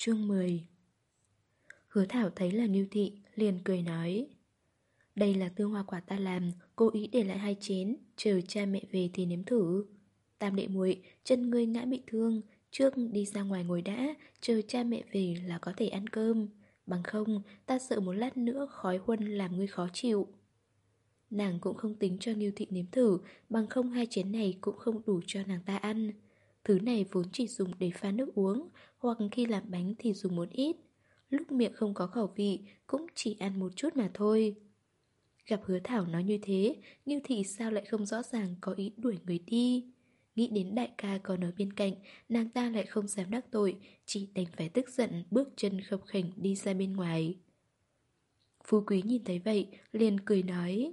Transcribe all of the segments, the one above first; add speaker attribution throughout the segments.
Speaker 1: Chương 10 Hứa Thảo thấy là Ngưu Thị, liền cười nói Đây là tương hoa quả ta làm, cố ý để lại hai chén, chờ cha mẹ về thì nếm thử. Tam đệ muội chân ngươi ngã bị thương, trước đi ra ngoài ngồi đã, chờ cha mẹ về là có thể ăn cơm. Bằng không, ta sợ một lát nữa khói huân làm ngươi khó chịu. Nàng cũng không tính cho Ngưu Thị nếm thử, bằng không hai chén này cũng không đủ cho nàng ta ăn. Thứ này vốn chỉ dùng để pha nước uống, hoặc khi làm bánh thì dùng một ít. Lúc miệng không có khẩu vị Cũng chỉ ăn một chút mà thôi. Gặp hứa thảo nói như thế Như thị sao lại không rõ ràng Có ý đuổi người đi? Nghĩ đến đại ca còn ở bên cạnh Nàng ta lại không dám đắc tội Chỉ đành phải tức giận Bước chân khập khỉnh đi ra bên ngoài. Phú quý nhìn thấy vậy liền cười nói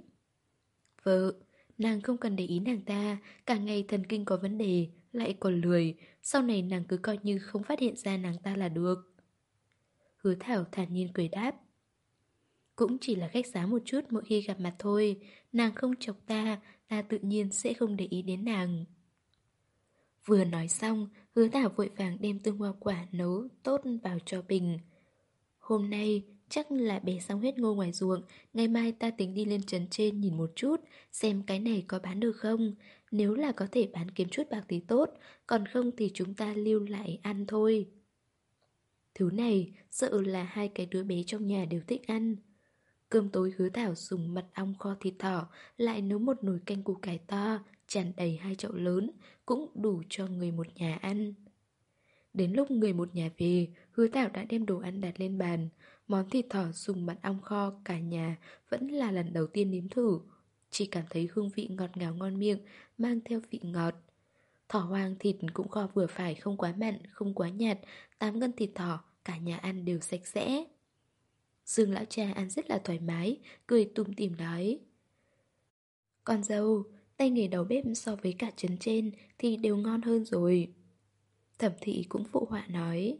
Speaker 1: Vợ Nàng không cần để ý nàng ta Cả ngày thần kinh có vấn đề lại còn lười. Sau này nàng cứ coi như không phát hiện ra nàng ta là được. Hứa Thảo thản nhiên cười đáp. Cũng chỉ là khách giá một chút mỗi khi gặp mặt thôi. Nàng không chọc ta Ta tự nhiên sẽ không để ý đến nàng. Vừa nói xong, Hứa Thảo vội vàng đem tương hoa quả nấu tốt vào cho bình. Hôm nay, chắc là bẻ xong hết ngô ngoài ruộng, Ngày mai ta tính đi lên trấn trên nhìn một chút, Xem cái này có bán được không. Nếu là có thể bán kiếm chút bạc thì tốt, Còn không thì chúng ta lưu lại ăn thôi. Thứ này, sợ là hai cái đứa bé trong nhà đều thích ăn. Cơm tối hứa thảo dùng mật ong kho thịt thỏ, Lại nấu một nồi canh củ cải to, tràn đầy hai chậu lớn, Cũng đủ cho người một nhà ăn. Đến lúc người một nhà về, Hứa thảo đã đem đồ ăn đặt lên bàn. Món thịt thỏ dùng mật ong kho cả nhà Vẫn là lần đầu tiên nếm thử. Chỉ cảm thấy hương vị ngọt ngào ngon miệng Mang theo vị ngọt. Thỏ hoang thịt cũng kho vừa phải không quá mặn, không quá nhạt 8 cân thịt thỏ, cả nhà ăn đều sạch sẽ. Dương lão cha ăn rất là thoải mái Cười tùm tìm nói. Con dâu, tay nghề đầu bếp so với cả trấn trên Thì đều ngon hơn rồi. Thẩm thị cũng phụ họa nói.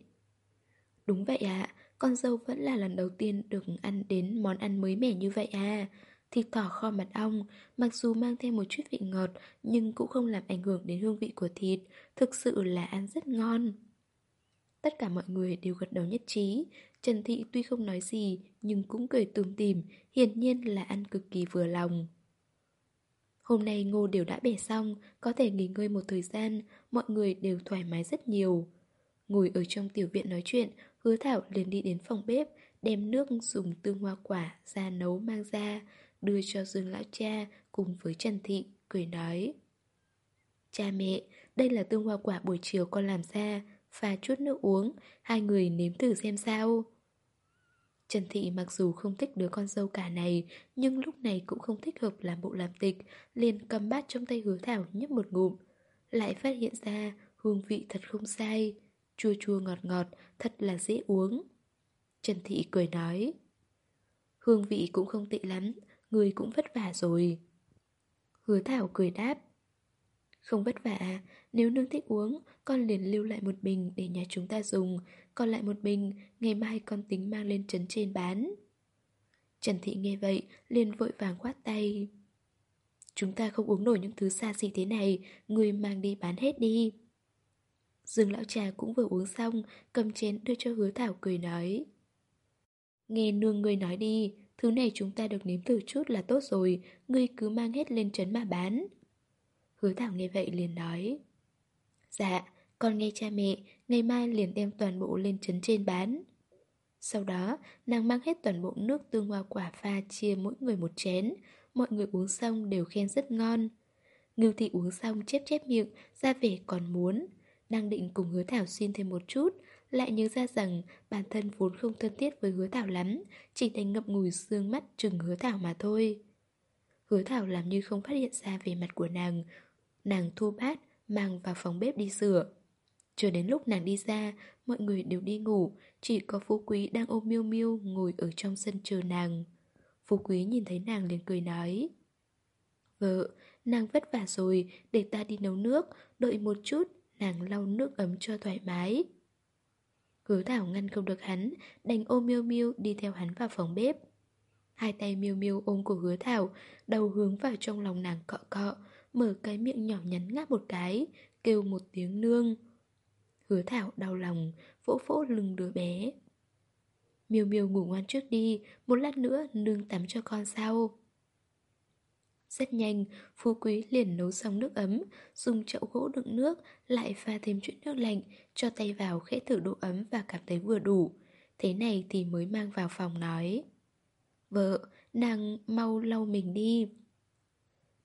Speaker 1: Đúng vậy ạ Con dâu vẫn là lần đầu tiên được ăn đến món ăn mới mẻ như vậy à. Thịt thỏ kho mật ong, mặc dù mang thêm một chút vị ngọt nhưng cũng không làm ảnh hưởng đến hương vị của thịt, thực sự là ăn rất ngon. Tất cả mọi người đều gật đầu nhất trí, Trần Thị tuy không nói gì nhưng cũng cười tùm tìm, hiển nhiên là ăn cực kỳ vừa lòng. Hôm nay ngô đều đã bẻ xong, có thể nghỉ ngơi một thời gian, mọi người đều thoải mái rất nhiều. Ngồi ở trong tiểu viện nói chuyện, hứa thảo liền đi đến phòng bếp, đem nước dùng tương hoa quả ra nấu mang ra, đưa cho Dương Lão Cha cùng với Trần Thị, cười nói. Cha mẹ, đây là tương hoa quả buổi chiều con làm ra, pha chút nước uống, hai người nếm thử xem sao. Trần Thị mặc dù không thích đứa con dâu cả này, nhưng lúc này cũng không thích hợp làm bộ làm tịch, liền cầm bát trong tay hứa thảo nhấp một ngụm. Lại phát hiện ra hương vị thật không sai, chua chua ngọt ngọt, thật là dễ uống. Trần Thị cười nói Hương vị cũng không tệ lắm Người cũng vất vả rồi. Hứa Thảo cười đáp. Không vất vả, Nếu nương thích uống, Con liền lưu lại một bình để nhà chúng ta dùng. Còn lại một bình, Ngày mai con tính mang lên trấn trên bán. Trần Thị nghe vậy, liền vội vàng khoát tay. Chúng ta không uống nổi những thứ xa xỉ thế này, Người mang đi bán hết đi. Dương lão trà cũng vừa uống xong, Cầm chén đưa cho hứa thảo cười nói. Nghe nương người nói đi Thứ này chúng ta được nếm thử chút là tốt rồi, Ngươi cứ mang hết lên trấn mà bán. Hứa thảo nghe vậy liền nói. Dạ Con nghe cha mẹ, Ngày mai liền đem toàn bộ lên trấn trên bán. Sau đó, Nàng mang hết toàn bộ nước tương hoa quả pha Chia mỗi người một chén. Mọi người uống xong đều khen rất ngon. Ngưu thị uống xong chép chép miệng, Ra vẻ còn muốn. Đang định cùng hứa thảo xin thêm một chút lại nhớ ra rằng bản thân vốn không thân thiết với hứa thảo lắm, chỉ đành ngậm ngùi sương mắt chừng hứa thảo mà thôi. Hứa thảo làm như không phát hiện ra về mặt của nàng, nàng thu bát, mang vào phòng bếp đi sửa. Chờ đến lúc nàng đi ra, mọi người đều đi ngủ, chỉ có Phú Quý đang ôm miêu miêu ngồi ở trong sân chờ nàng. Phú Quý nhìn thấy nàng liền cười nói Vợ, nàng vất vả rồi, để ta đi nấu nước, đợi một chút, nàng lau nước ấm cho thoải mái. Hứa Thảo ngăn không được hắn, đành ôm Miêu Miêu đi theo hắn vào phòng bếp. Hai tay Miêu Miêu ôm cổ Hứa Thảo, đầu hướng vào trong lòng nàng cọ cọ, mở cái miệng nhỏ nhắn ngáp một cái, kêu một tiếng nương. Hứa Thảo đau lòng, vỗ vỗ lưng đứa bé. Miêu Miêu ngủ ngoan trước đi, một lát nữa nương tắm cho con sau. Rất nhanh, Phú Quý liền nấu xong nước ấm, dùng chậu gỗ đựng nước, lại pha thêm chút nước lạnh, cho tay vào khẽ thử độ ấm và cảm thấy vừa đủ. Thế này thì mới mang vào phòng nói. Vợ, nàng mau lau mình đi.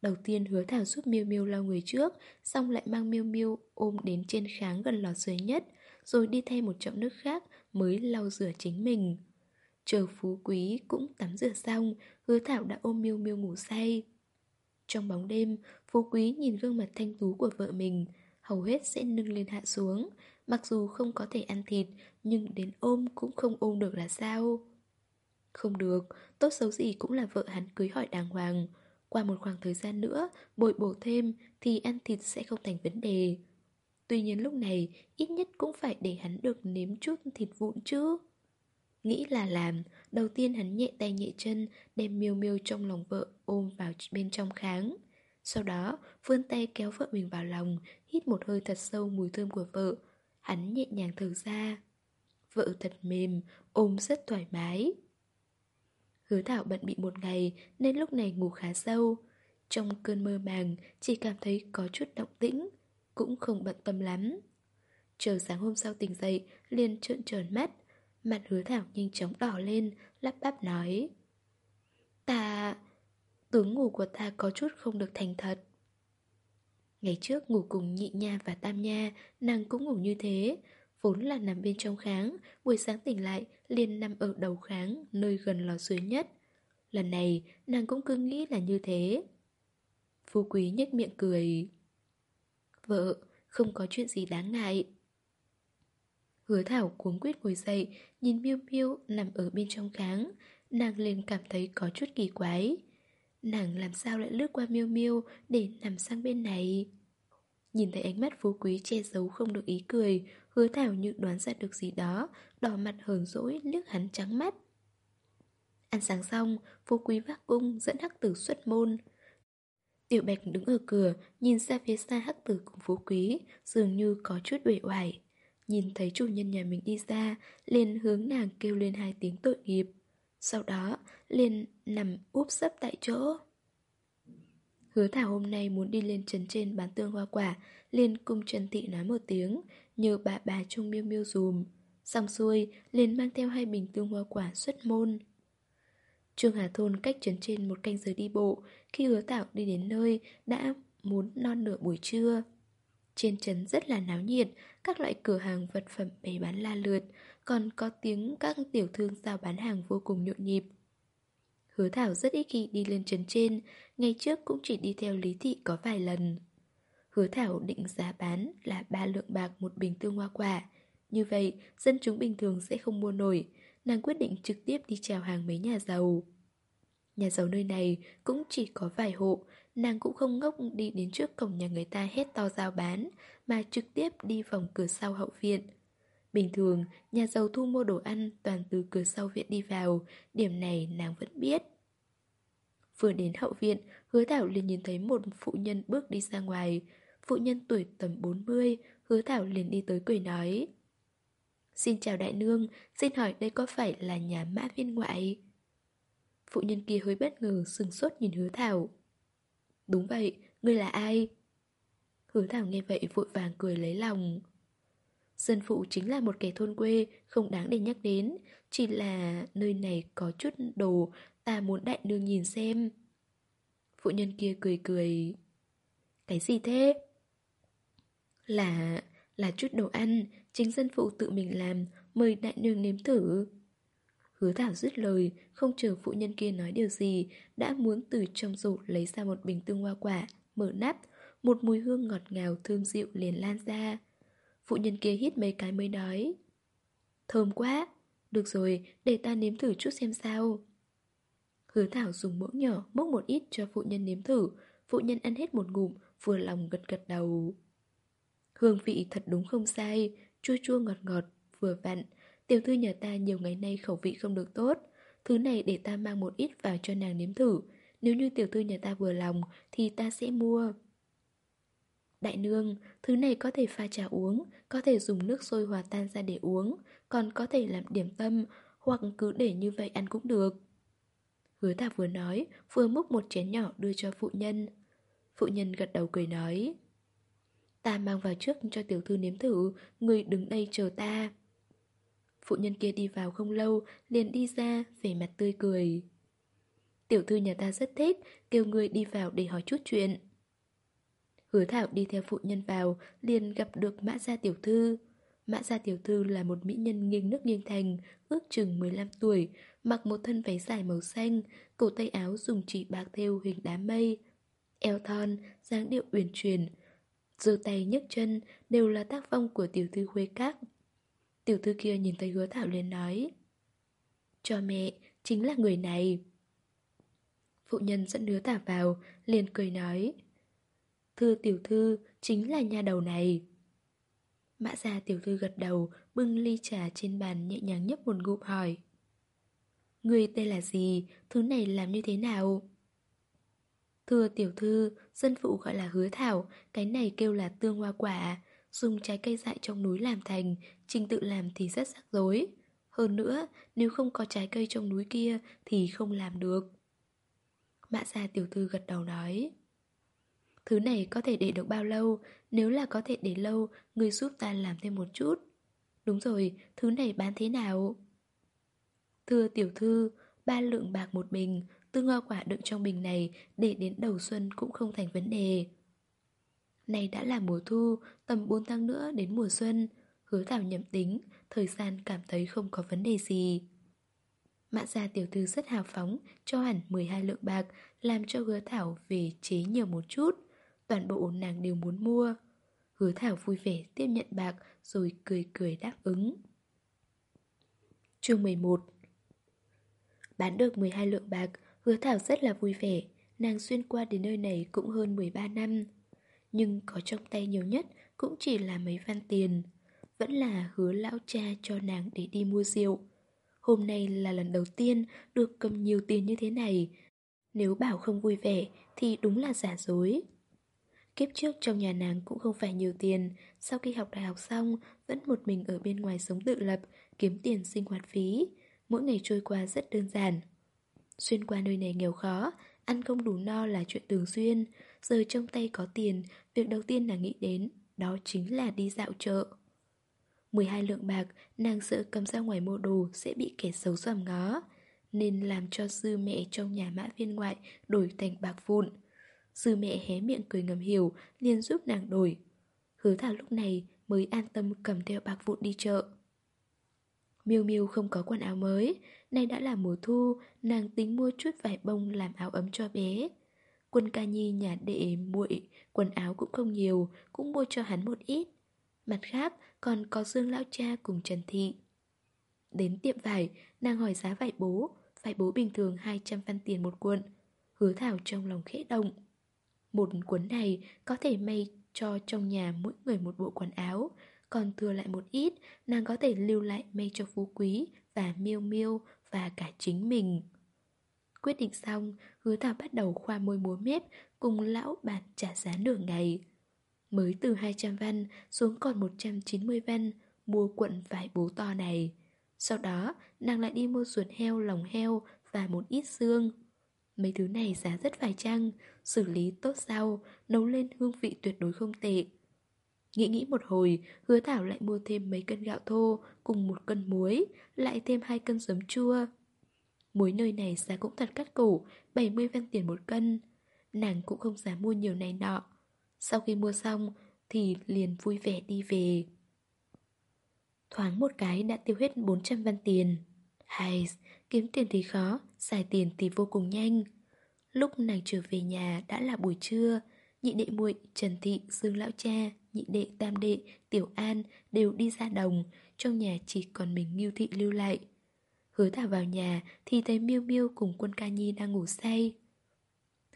Speaker 1: Đầu tiên hứa thảo giúp Miêu Miêu lau người trước, xong lại mang Miêu Miêu ôm đến trên kháng gần lò sưởi nhất, rồi đi thay một chậu nước khác mới lau rửa chính mình. Chờ phú quý cũng tắm rửa xong, hứa thảo đã ôm Miêu Miêu ngủ say. Trong bóng đêm, phú quý nhìn gương mặt thanh tú của vợ mình, hầu hết sẽ nâng lên hạ xuống, mặc dù không có thể ăn thịt, nhưng đến ôm cũng không ôm được là sao? Không được, tốt xấu gì cũng là vợ hắn cưới hỏi đàng hoàng. Qua một khoảng thời gian nữa, bội bổ thêm thì ăn thịt sẽ không thành vấn đề. Tuy nhiên lúc này, ít nhất cũng phải để hắn được nếm chút thịt vụn chứ. Nghĩ là làm, đầu tiên hắn nhẹ tay nhẹ chân, đem miêu miêu trong lòng vợ ôm vào bên trong kháng. Sau đó, vươn tay kéo vợ mình vào lòng, hít một hơi thật sâu mùi thơm của vợ. Hắn nhẹ nhàng thở ra. Vợ thật mềm, ôm rất thoải mái. Hứa Thảo bận bị một ngày nên lúc này ngủ khá sâu. Trong cơn mơ màng chỉ cảm thấy có chút động tĩnh, cũng không bận tâm lắm. Chờ sáng hôm sau tỉnh dậy, liền trợn tròn mắt. Mặt hứa Thảo nhanh chóng đỏ lên, lắp bắp nói. Ta... Tướng ngủ của ta có chút không được thành thật. Ngày trước ngủ cùng nhị nha và tam nha, nàng cũng ngủ như thế, Vốn là nằm bên trong kháng Buổi sáng tỉnh lại liền nằm ở đầu kháng Nơi gần lò sưởi nhất. Lần này nàng cũng cứ nghĩ là như thế. Phú quý nhếch miệng cười. Vợ Không có chuyện gì đáng ngại. Hứa thảo cuống quyết ngồi dậy, Nhìn miêu miêu nằm ở bên trong kháng Nàng liền cảm thấy có chút kỳ quái. Nàng làm sao lại lướt qua miêu miêu Để nằm sang bên này? Nhìn thấy ánh mắt phú quý che giấu không được ý cười, Hứa thảo như đoán ra được gì đó, Đỏ mặt hờn dỗi liếc hắn trắng mắt. Ăn sáng xong, Phú quý vác cung dẫn hắc tử xuất môn. Tiểu bạch đứng ở cửa, Nhìn ra phía xa hắc tử cùng phú quý, Dường như có chút uể oải. Nhìn thấy chủ nhân nhà mình đi ra liền hướng nàng kêu lên hai tiếng tội nghiệp Sau đó liền nằm úp sấp tại chỗ Hứa Thảo hôm nay muốn đi lên trấn trên bán tương hoa quả, liền cùng Trần Thị nói một tiếng, nhờ bà bà trông miêu miêu dùm. Xong xuôi, liền mang theo hai bình tương hoa quả xuất môn. Trương Hà Thôn cách trấn trên một canh giờ đi bộ, khi hứa Thảo đi đến nơi, đã muốn non nửa buổi trưa. Trên trấn rất là náo nhiệt, các loại cửa hàng vật phẩm bày bán la lượt, còn có tiếng các tiểu thương giao bán hàng vô cùng nhộn nhịp. Hứa Thảo rất ít khi đi lên trấn trên, ngày trước cũng chỉ đi theo Lý Thị có vài lần. Hứa Thảo định giá bán là 3 lượng bạc một bình tương hoa quả. Như vậy, dân chúng bình thường sẽ không mua nổi. Nàng quyết định trực tiếp đi chào hàng mấy nhà giàu. Nhà giàu nơi này cũng chỉ có vài hộ, nàng cũng không ngốc đi đến trước cổng nhà người ta hết to giao bán, mà trực tiếp đi vòng cửa sau hậu viện. Bình thường, nhà giàu thu mua đồ ăn toàn từ cửa sau viện đi vào, điểm này nàng vẫn biết. Vừa đến hậu viện, hứa thảo liền nhìn thấy một phụ nhân bước đi ra ngoài. Phụ nhân tuổi tầm 40, hứa thảo liền đi tới cười nói. Xin chào đại nương, xin hỏi đây có phải là nhà mã viên ngoại? Phụ nhân kia hơi bất ngờ sừng sốt nhìn hứa thảo. Đúng vậy, ngươi là ai? Hứa thảo nghe vậy vội vàng cười lấy lòng. Dân phụ chính là một kẻ thôn quê, không đáng để nhắc đến, chỉ là nơi này có chút đồ, ta muốn đại nương nhìn xem. Phụ nhân kia cười cười. Cái gì thế? Là... là chút đồ ăn, chính dân phụ tự mình làm, mời đại nương nếm thử. Hứa thảo dứt lời, không chờ phụ nhân kia nói điều gì, đã muốn từ trong rổ lấy ra một bình tương hoa quả, mở nắp, một mùi hương ngọt ngào thơm dịu liền lan ra. Phụ nhân kia hít mấy cái mới nói Thơm quá Được rồi, để ta nếm thử chút xem sao Hứa Thảo dùng muỗng nhỏ múc một ít cho phụ nhân nếm thử Phụ nhân ăn hết một ngụm Vừa lòng gật gật đầu Hương vị thật đúng không sai Chua chua ngọt ngọt, vừa vặn Tiểu thư nhà ta nhiều ngày nay khẩu vị không được tốt Thứ này để ta mang một ít vào cho nàng nếm thử Nếu như tiểu thư nhà ta vừa lòng Thì ta sẽ mua Đại nương, thứ này có thể pha trà uống, có thể dùng nước sôi hòa tan ra để uống, còn có thể làm điểm tâm, hoặc cứ để như vậy ăn cũng được. Hứa ta vừa nói, vừa múc một chén nhỏ đưa cho phụ nhân. Phụ nhân gật đầu cười nói. Ta mang vào trước cho tiểu thư nếm thử, người đứng đây chờ ta. Phụ nhân kia đi vào không lâu, liền đi ra, vẻ mặt tươi cười. Tiểu thư nhà ta rất thích, kêu người đi vào để hỏi chút chuyện. Hứa Thảo đi theo phụ nhân vào, liền gặp được Mã Gia Tiểu Thư. Mã Gia Tiểu Thư là một mỹ nhân nghiêng nước nghiêng thành, ước chừng 15 tuổi, mặc một thân váy dài màu xanh, cổ tay áo dùng chỉ bạc thêu hình đám mây. Eo thon, dáng điệu uyển chuyển, giơ tay nhấc chân đều là tác phong của Tiểu Thư Khuê Các. Tiểu Thư kia nhìn thấy hứa Thảo liền nói Cho mẹ, chính là người này. Phụ nhân dẫn hứa Thảo vào, liền cười nói Thưa tiểu thư, chính là nhà đầu này. Mã gia tiểu thư gật đầu, bưng ly trà trên bàn nhẹ nhàng nhấp một ngụm hỏi. Người tên là gì? Thứ này làm như thế nào? Thưa tiểu thư, dân phụ gọi là hứa thảo, cái này kêu là tương hoa quả, dùng trái cây dại trong núi làm thành, trình tự làm thì rất rắc rối. Hơn nữa, nếu không có trái cây trong núi kia thì không làm được. Mã gia tiểu thư gật đầu nói. Thứ này có thể để được bao lâu Nếu là có thể để lâu Người giúp ta làm thêm một chút Đúng rồi, thứ này bán thế nào Thưa tiểu thư Ba lượng bạc một bình Tương hoa quả đựng trong bình này Để đến đầu xuân cũng không thành vấn đề này đã là mùa thu, Tầm 4 tháng nữa đến mùa xuân. Hứa thảo nhậm tính, Thời gian cảm thấy không có vấn đề gì. Mạng gia tiểu thư rất hào phóng, Cho hẳn 12 lượng bạc, Làm cho hứa thảo về chế nhiều một chút. Toàn bộ nàng đều muốn mua. Hứa Thảo vui vẻ tiếp nhận bạc, Rồi cười cười đáp ứng. Chương 11 Bán được 12 lượng bạc, Hứa Thảo rất là vui vẻ. Nàng xuyên qua đến nơi này cũng hơn 13 năm. Nhưng có trong tay nhiều nhất Cũng chỉ là mấy văn tiền. Vẫn là hứa lão cha cho nàng để đi mua rượu. Hôm nay là lần đầu tiên Được cầm nhiều tiền như thế này. Nếu bảo không vui vẻ Thì đúng là giả dối. Kiếp trước trong nhà nàng cũng không phải nhiều tiền. Sau khi học đại học xong, Vẫn một mình ở bên ngoài sống tự lập, Kiếm tiền sinh hoạt phí. Mỗi ngày trôi qua rất đơn giản. Xuyên qua nơi này nghèo khó, Ăn không đủ no là chuyện thường xuyên. Giờ trong tay có tiền, Việc đầu tiên nàng nghĩ đến Đó chính là đi dạo chợ. 12 lượng bạc, Nàng sợ cầm ra ngoài mua đồ Sẽ bị kẻ xấu dòm ngó, Nên làm cho sư mẹ trong nhà mã viên ngoại Đổi thành bạc vụn. Sư mẹ hé miệng cười ngầm hiểu, liền giúp nàng đổi. Hứa thảo lúc này mới an tâm cầm theo bạc vụn đi chợ. Miêu Miêu không có quần áo mới, Nay đã là mùa thu, Nàng tính mua chút vải bông làm áo ấm cho bé. Quân ca nhi nhà đệ muội Quần áo cũng không nhiều Cũng mua cho hắn một ít. Mặt khác còn có Dương Lão Cha cùng Trần Thị. Đến tiệm vải Nàng hỏi giá vải bố. Vải bố bình thường 200 văn tiền một cuộn Hứa thảo trong lòng khẽ động. Một cuốn này có thể may cho trong nhà mỗi người một bộ quần áo, còn thừa lại một ít, nàng có thể lưu lại may cho phú quý và miêu miêu và cả chính mình. Quyết định xong, hứa thảo bắt đầu khoa môi múa mép cùng lão bàn trả giá nửa ngày. Mới từ 200 văn xuống còn 190 văn mua quận vải bố to này. Sau đó, nàng lại đi mua ruột heo, lòng heo và một ít xương. Mấy thứ này giá rất phải chăng Xử lý tốt sao Nấu lên hương vị tuyệt đối không tệ Nghĩ nghĩ một hồi Hứa Thảo lại mua thêm mấy cân gạo thô Cùng một cân muối Lại thêm hai cân giấm chua Muối nơi này giá cũng thật cắt cổ 70 văn tiền một cân Nàng cũng không dám mua nhiều này nọ Sau khi mua xong Thì liền vui vẻ đi về Thoáng một cái đã tiêu hết 400 văn tiền Hay, kiếm tiền thì khó, xài tiền thì vô cùng nhanh. Lúc nàng trở về nhà đã là buổi trưa, nhị đệ muội Trần Thị, Dương Lão Cha, nhị đệ Tam Đệ, Tiểu An đều đi ra đồng, trong nhà chỉ còn mình nghiêu Thị lưu lại. Hứa Thảo vào nhà thì thấy Miêu Miêu cùng quân ca nhi đang ngủ say.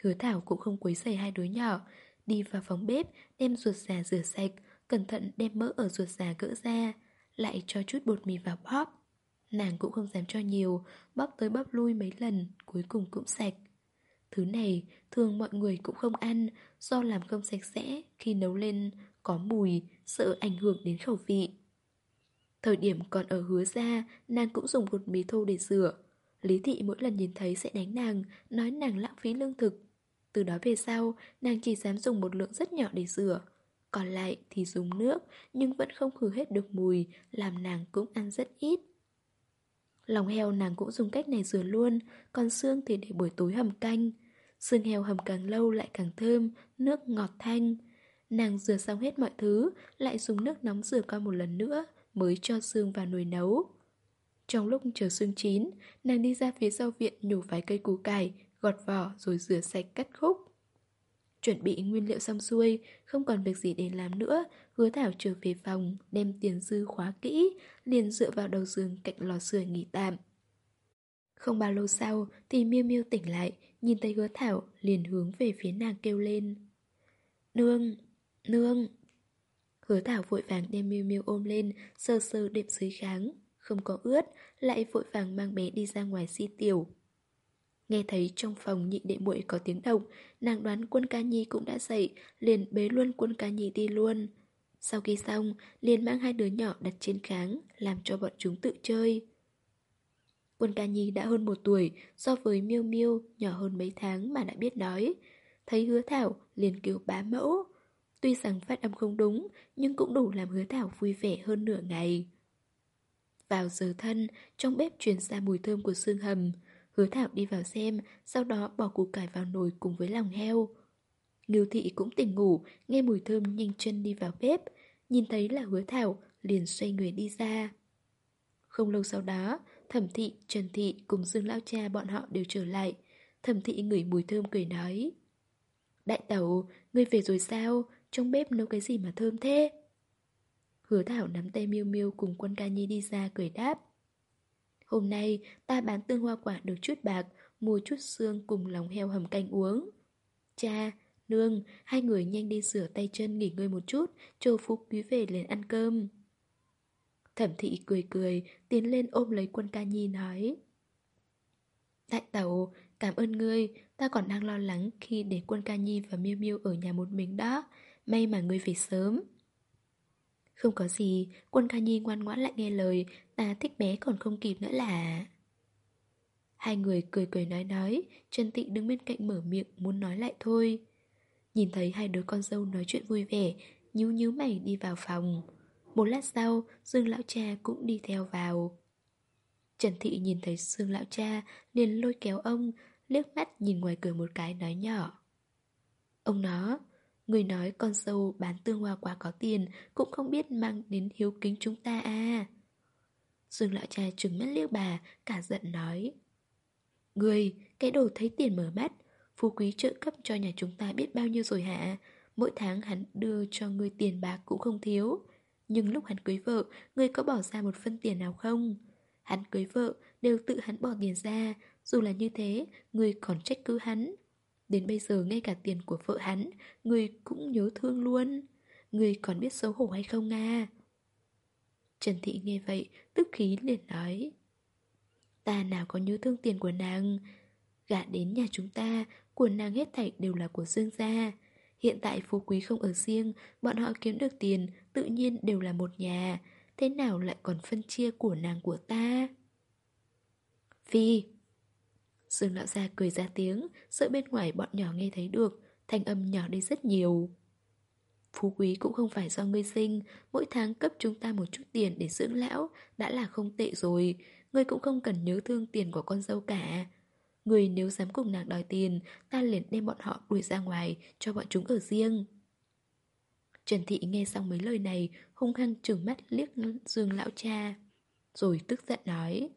Speaker 1: Hứa Thảo cũng không quấy rầy hai đứa nhỏ, đi vào phòng bếp, đem ruột già rửa sạch, cẩn thận đem mỡ ở ruột già gỡ ra, lại cho chút bột mì vào bóp. Nàng cũng không dám cho nhiều Bóp tới bóp lui mấy lần Cuối cùng cũng sạch Thứ này thường mọi người cũng không ăn Do làm không sạch sẽ Khi nấu lên có mùi Sợ ảnh hưởng đến khẩu vị Thời điểm còn ở hứa ra, Nàng cũng dùng bột mì thô để rửa. Lý thị mỗi lần nhìn thấy sẽ đánh nàng, Nói nàng lãng phí lương thực. Từ đó về sau, Nàng chỉ dám dùng một lượng rất nhỏ để rửa. Còn lại thì dùng nước, Nhưng vẫn không khử hết được mùi, Làm nàng cũng ăn rất ít. Lòng heo nàng cũng dùng cách này rửa luôn, Còn xương thì để buổi tối hầm canh. Xương heo hầm càng lâu lại càng thơm, Nước ngọt thanh. Nàng rửa xong hết mọi thứ, Lại dùng nước nóng rửa qua một lần nữa. Mới cho xương vào nồi nấu. Trong lúc chờ xương chín, Nàng đi ra phía sau viện nhổ vài cây củ cải, Gọt vỏ rồi rửa sạch cắt khúc. Chuẩn bị nguyên liệu xong xuôi, Không còn việc gì để làm nữa, Hứa Thảo trở về phòng, Đem tiền dư khóa kỹ, Liền dựa vào đầu giường cạnh lò sưởi nghỉ tạm. Không bao lâu sau, Thì miêu miêu tỉnh lại, Nhìn thấy hứa Thảo, liền hướng về phía nàng kêu lên. Nương Nương Hứa Thảo vội vàng đem miêu miêu ôm lên Sơ sơ đệm dưới kháng Không có ướt Lại vội vàng mang bé đi ra ngoài si tiểu Nghe thấy trong phòng nhị đệ muội có tiếng động, nàng đoán quân ca nhi cũng đã dậy, liền bế luôn quân ca nhi đi luôn. Sau khi xong, liền mang hai đứa nhỏ đặt trên kháng, làm cho bọn chúng tự chơi. Quân ca nhi đã hơn một tuổi, so với miêu miêu nhỏ hơn mấy tháng mà đã biết nói. Thấy hứa thảo, liền kêu bá mẫu. Tuy rằng phát âm không đúng, nhưng cũng đủ làm hứa thảo vui vẻ hơn nửa ngày. Vào giờ thân, trong bếp truyền ra mùi thơm của xương hầm. Hứa Thảo đi vào xem, sau đó bỏ củ cải vào nồi cùng với lòng heo. Ngưu thị cũng tỉnh ngủ, nghe mùi thơm nhanh chân đi vào bếp. Nhìn thấy là hứa Thảo, liền xoay người đi ra. Không lâu sau đó, Thẩm thị, Trần thị cùng Dương Lão Cha bọn họ đều trở lại. Thẩm thị ngửi mùi thơm cười nói. Đại tẩu, ngươi về rồi sao? Trong bếp nấu cái gì mà thơm thế? Hứa Thảo nắm tay miêu miêu cùng quân ca nhi đi ra cười đáp. Hôm nay ta bán tương hoa quả được chút bạc, mua chút xương cùng lòng heo hầm canh uống. Cha, nương, hai người nhanh đi rửa tay chân nghỉ ngơi một chút, chờ Phú Quý về lên ăn cơm. Thẩm thị cười cười, tiến lên ôm lấy quân ca nhi nói. Đại tẩu, cảm ơn ngươi, ta còn đang lo lắng khi để quân ca nhi và miêu miêu ở nhà một mình đó. May mà ngươi về sớm. Không có gì, quân ca nhi ngoan ngoãn lại nghe lời, ta thích bé còn không kịp nữa là... Hai người cười cười nói nói, Trần Tị đứng bên cạnh mở miệng muốn nói lại thôi. Nhìn thấy hai đứa con dâu nói chuyện vui vẻ, nhíu nhíu mày đi vào phòng. Một lát sau, Dương Lão Cha cũng đi theo vào. Trần Thị nhìn thấy Dương Lão Cha, liền lôi kéo ông, liếc mắt nhìn ngoài cửa một cái nói nhỏ. Ông nó, Người nói con sâu bán tương hoa quá có tiền Cũng không biết mang đến hiếu kính chúng ta à. Dương lão cha trừng mắt liếc bà Cả giận nói. Người, cái đồ thấy tiền mở mắt Phú quý trợ cấp cho nhà chúng ta biết bao nhiêu rồi hả? Mỗi tháng hắn đưa cho người tiền bạc cũng không thiếu. Nhưng lúc hắn cưới vợ Người có bỏ ra một phân tiền nào không? Hắn cưới vợ đều tự hắn bỏ tiền ra Dù là như thế Người còn trách cứ hắn. Đến bây giờ ngay cả tiền của vợ hắn, Người cũng nhớ thương luôn. Người còn biết xấu hổ hay không à? Trần Thị nghe vậy, Tức khí liền nói. Ta nào có nhớ thương tiền của nàng? Gả đến nhà chúng ta, Của nàng hết thảy đều là của Dương gia. Hiện tại phú quý không ở riêng, Bọn họ kiếm được tiền, Tự nhiên đều là một nhà. Thế nào lại còn phân chia của nàng của ta? Phi Dương lão gia cười ra tiếng, sợ bên ngoài bọn nhỏ nghe thấy được, thanh âm nhỏ đi rất nhiều. Phú quý cũng không phải do ngươi sinh, mỗi tháng cấp chúng ta một chút tiền để dưỡng lão, đã là không tệ rồi, ngươi cũng không cần nhớ thương tiền của con dâu cả. Ngươi nếu dám cùng nàng đòi tiền, ta liền đem bọn họ đuổi ra ngoài, cho bọn chúng ở riêng. Trần Thị nghe xong mấy lời này, hung hăng trừng mắt liếc Dương lão cha, rồi tức giận nói.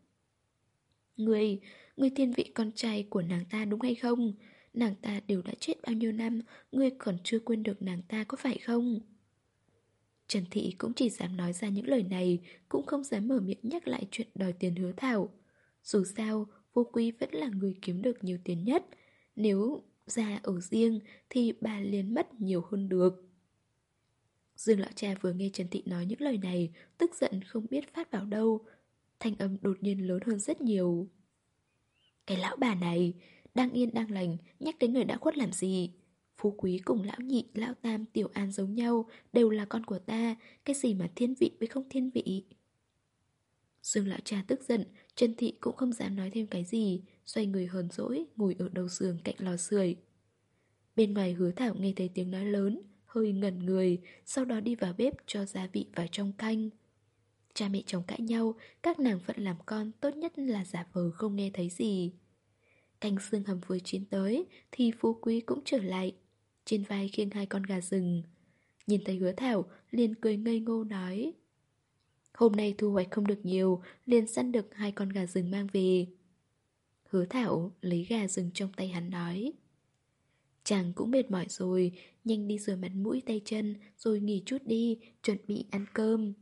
Speaker 1: Ngươi, Ngươi thiên vị con trai của nàng ta đúng hay không? Nàng ta đều đã chết bao nhiêu năm Ngươi còn chưa quên được nàng ta có phải không? Trần Thị cũng chỉ dám nói ra những lời này Cũng không dám mở miệng nhắc lại chuyện đòi tiền hứa thảo. Dù sao, vô quý vẫn là người kiếm được nhiều tiền nhất. Nếu ra ở riêng thì bà liền mất nhiều hơn được. Dương lão cha vừa nghe Trần Thị nói những lời này Tức giận không biết phát vào đâu. Thanh âm đột nhiên lớn hơn rất nhiều cái lão bà này, Đang yên đang lành, nhắc đến người đã khuất làm gì? Phú quý cùng lão nhị, lão tam, tiểu an giống nhau, đều là con của ta, cái gì mà thiên vị với không thiên vị. Dương lão cha tức giận, Trần Thị cũng không dám nói thêm cái gì, xoay người hờn dỗi, ngồi ở đầu giường cạnh lò sưởi. Bên ngoài hứa thảo nghe thấy tiếng nói lớn, hơi ngẩn người, sau đó đi vào bếp cho gia vị vào trong canh. Cha mẹ chồng cãi nhau, các nàng phận làm con tốt nhất là giả vờ không nghe thấy gì. Canh xương hầm vừa chín tới thì phú quý cũng trở lại, trên vai khiêng hai con gà rừng. Nhìn thấy hứa thảo, liền cười ngây ngô nói. Hôm nay thu hoạch không được nhiều, liền săn được hai con gà rừng mang về. Hứa thảo lấy gà rừng trong tay hắn nói. Chàng cũng mệt mỏi rồi, nhanh đi rửa mặt mũi tay chân, rồi nghỉ chút đi, chuẩn bị ăn cơm.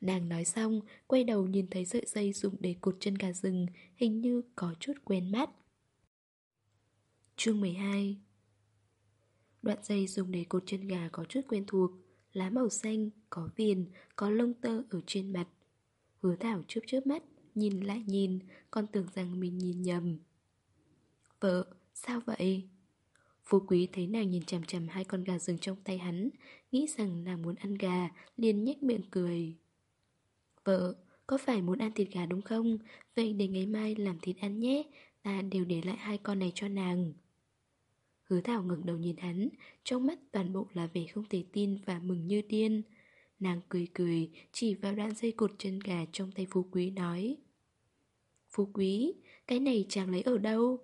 Speaker 1: Nàng nói xong, quay đầu nhìn thấy sợi dây dùng để cột chân gà rừng, hình như có chút quen mắt. Chương 12 Đoạn dây dùng để cột chân gà có chút quen thuộc, lá màu xanh, có viền, có lông tơ ở trên mặt. Hứa Thảo chớp chớp mắt, nhìn lại nhìn, con tưởng rằng mình nhìn nhầm. Vợ, sao vậy? Phú quý thấy nàng nhìn chằm chằm hai con gà rừng trong tay hắn, nghĩ rằng nàng muốn ăn gà, liền nhếch miệng cười. Vợ, có phải muốn ăn thịt gà đúng không? Vậy để ngày mai làm thịt ăn nhé, ta đều để lại hai con này cho nàng. Hứa Thảo ngẩng đầu nhìn hắn, trong mắt toàn bộ là vẻ không thể tin và mừng như điên. Nàng cười cười, chỉ vào đoạn dây cột chân gà trong tay Phú Quý nói. Phú Quý, cái này chàng lấy ở đâu?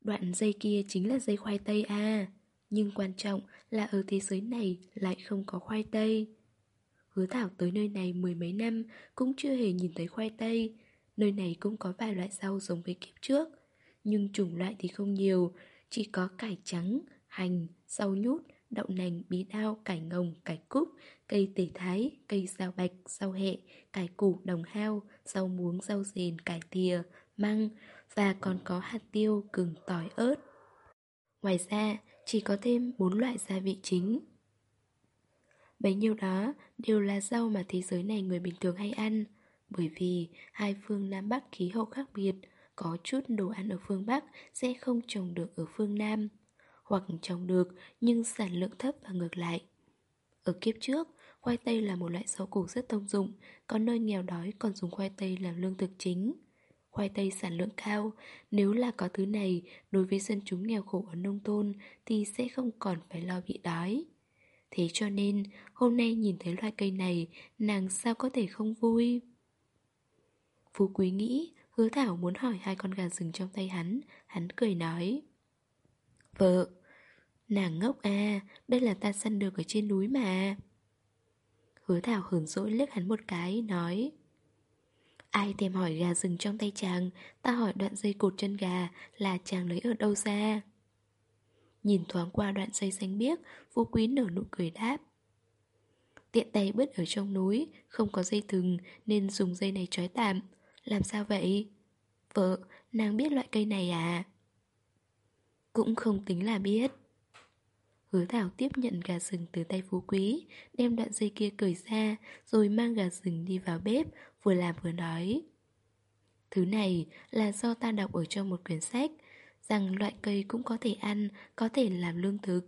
Speaker 1: Đoạn dây kia chính là dây khoai tây à, nhưng quan trọng là ở thế giới này lại không có khoai tây. Hứa Thảo tới nơi này mười mấy năm cũng chưa hề nhìn thấy khoai tây. Nơi này cũng có vài loại rau giống với kiếp trước, nhưng chủng loại thì không nhiều, chỉ có cải trắng, hành, rau nhút, đậu nành, bí đao, cải ngồng, cải cúc, cây tể thái, cây rau bạch, rau hẹ, cải củ, đồng hao, rau muống, rau rền, cải thìa, măng và còn có hạt tiêu, gừng, tỏi, ớt. Ngoài ra, chỉ có thêm bốn loại gia vị chính. Bấy nhiêu đó đều là rau mà thế giới này người bình thường hay ăn, bởi vì hai phương Nam Bắc khí hậu khác biệt, có chút đồ ăn ở phương Bắc sẽ không trồng được ở phương Nam, hoặc trồng được nhưng sản lượng thấp và ngược lại. Ở kiếp trước, khoai tây là một loại rau củ rất thông dụng, có nơi nghèo đói còn dùng khoai tây làm lương thực chính. Khoai tây sản lượng cao, nếu là có thứ này, đối với dân chúng nghèo khổ ở nông thôn thì sẽ không còn phải lo bị đói. Thế cho nên, hôm nay nhìn thấy loài cây này, nàng sao có thể không vui? Phú Quý nghĩ, hứa thảo muốn hỏi hai con gà rừng trong tay hắn, hắn cười nói. Vợ, nàng ngốc à, đây là ta săn được ở trên núi mà. Hứa thảo hờn dỗi liếc hắn một cái, nói. Ai thèm hỏi gà rừng trong tay chàng, ta hỏi đoạn dây cột chân gà là chàng lấy ở đâu ra. Nhìn thoáng qua đoạn dây xanh biếc, Phú Quý nở nụ cười đáp. Tiện tay bứt ở trong núi, không có dây thừng nên dùng dây này trói tạm. Làm sao vậy? Vợ, nàng biết loại cây này à? Cũng không tính là biết. Hứa Thảo tiếp nhận gà rừng từ tay Phú Quý, đem đoạn dây kia cởi ra, rồi mang gà rừng đi vào bếp, vừa làm vừa nói. Thứ này là do ta đọc ở trong một quyển sách, rằng loại cây cũng có thể ăn, có thể làm lương thực.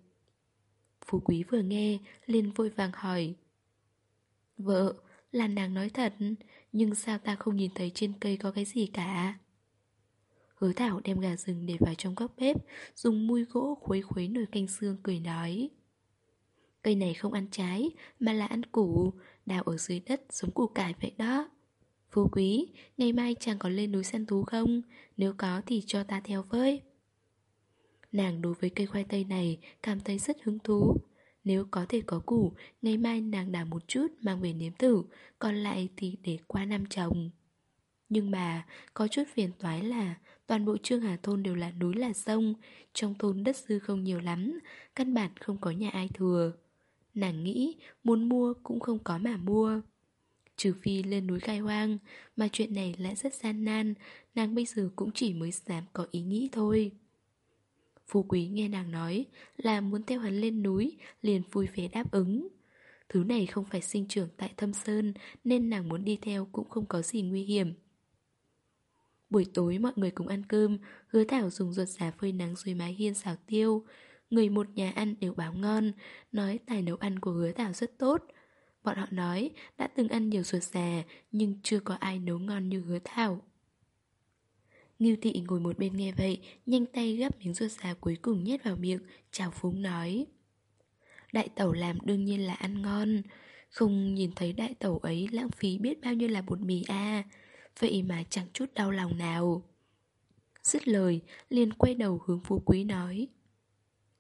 Speaker 1: Phú Quý vừa nghe, liền vội vàng hỏi. Vợ, là nàng nói thật, nhưng sao ta không nhìn thấy trên cây có cái gì cả? Hứa Thảo đem gà rừng để vào trong góc bếp, dùng mui gỗ khuấy khuấy nồi canh xương cười nói. Cây này không ăn trái, mà là ăn củ, đào ở dưới đất giống củ cải vậy đó. Phú quý, ngày mai chàng có lên núi săn thú không? Nếu có thì cho ta theo với. Nàng đối với cây khoai tây này cảm thấy rất hứng thú. Nếu có thể có củ, ngày mai nàng đào một chút mang về nếm thử, còn lại thì để qua năm trồng. Nhưng mà, có chút phiền toái là toàn bộ Trương Hà Thôn đều là núi là sông, trong thôn đất dư không nhiều lắm, căn bản không có nhà ai thừa. Nàng nghĩ muốn mua cũng không có mà mua. Trừ phi lên núi khai hoang, mà chuyện này lại rất gian nan, nàng bây giờ cũng chỉ mới dám có ý nghĩ thôi. Phú quý nghe nàng nói là muốn theo hắn lên núi, liền vui vẻ đáp ứng. Thứ này không phải sinh trưởng tại thâm sơn nên nàng muốn đi theo cũng không có gì nguy hiểm. Buổi tối mọi người cùng ăn cơm, hứa thảo dùng ruột giả phơi nắng dưới mái hiên xào tiêu. Người một nhà ăn đều báo ngon, nói tài nấu ăn của hứa thảo rất tốt. Bọn họ nói đã từng ăn nhiều ruột già nhưng chưa có ai nấu ngon như hứa thảo. Ngưu thị ngồi một bên nghe vậy, nhanh tay gắp miếng ruột già cuối cùng nhét vào miệng, chào phúng nói. Đại tẩu làm đương nhiên là ăn ngon, không nhìn thấy đại tẩu ấy lãng phí biết bao nhiêu là bột mì a Vậy mà chẳng chút đau lòng nào. Dứt lời, liền quay đầu hướng phú quý nói.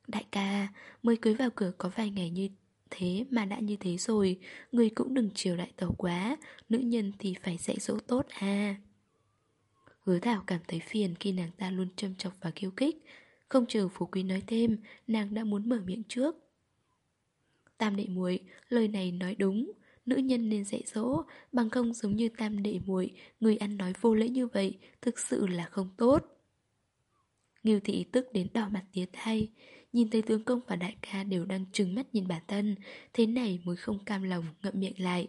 Speaker 1: Đại ca, mới cưới vào cửa có vài ngày như thế mà đã như thế rồi Người cũng đừng chiều đại tẩu quá Nữ nhân thì phải dạy dỗ tốt à. Hứa Thảo cảm thấy phiền khi nàng ta luôn châm chọc và khiêu khích. Không chờ Phú Quý nói thêm, Nàng đã muốn mở miệng trước. Tam đệ muội, lời này nói đúng. Nữ nhân nên dạy dỗ, Bằng không giống như tam đệ muội, Người ăn nói vô lễ như vậy Thực sự là không tốt. Nghiêu thị tức đến đỏ mặt tía thay Nhìn thấy tướng công và đại ca đều đang trừng mắt nhìn bản thân, Thế này mới không cam lòng ngậm miệng lại.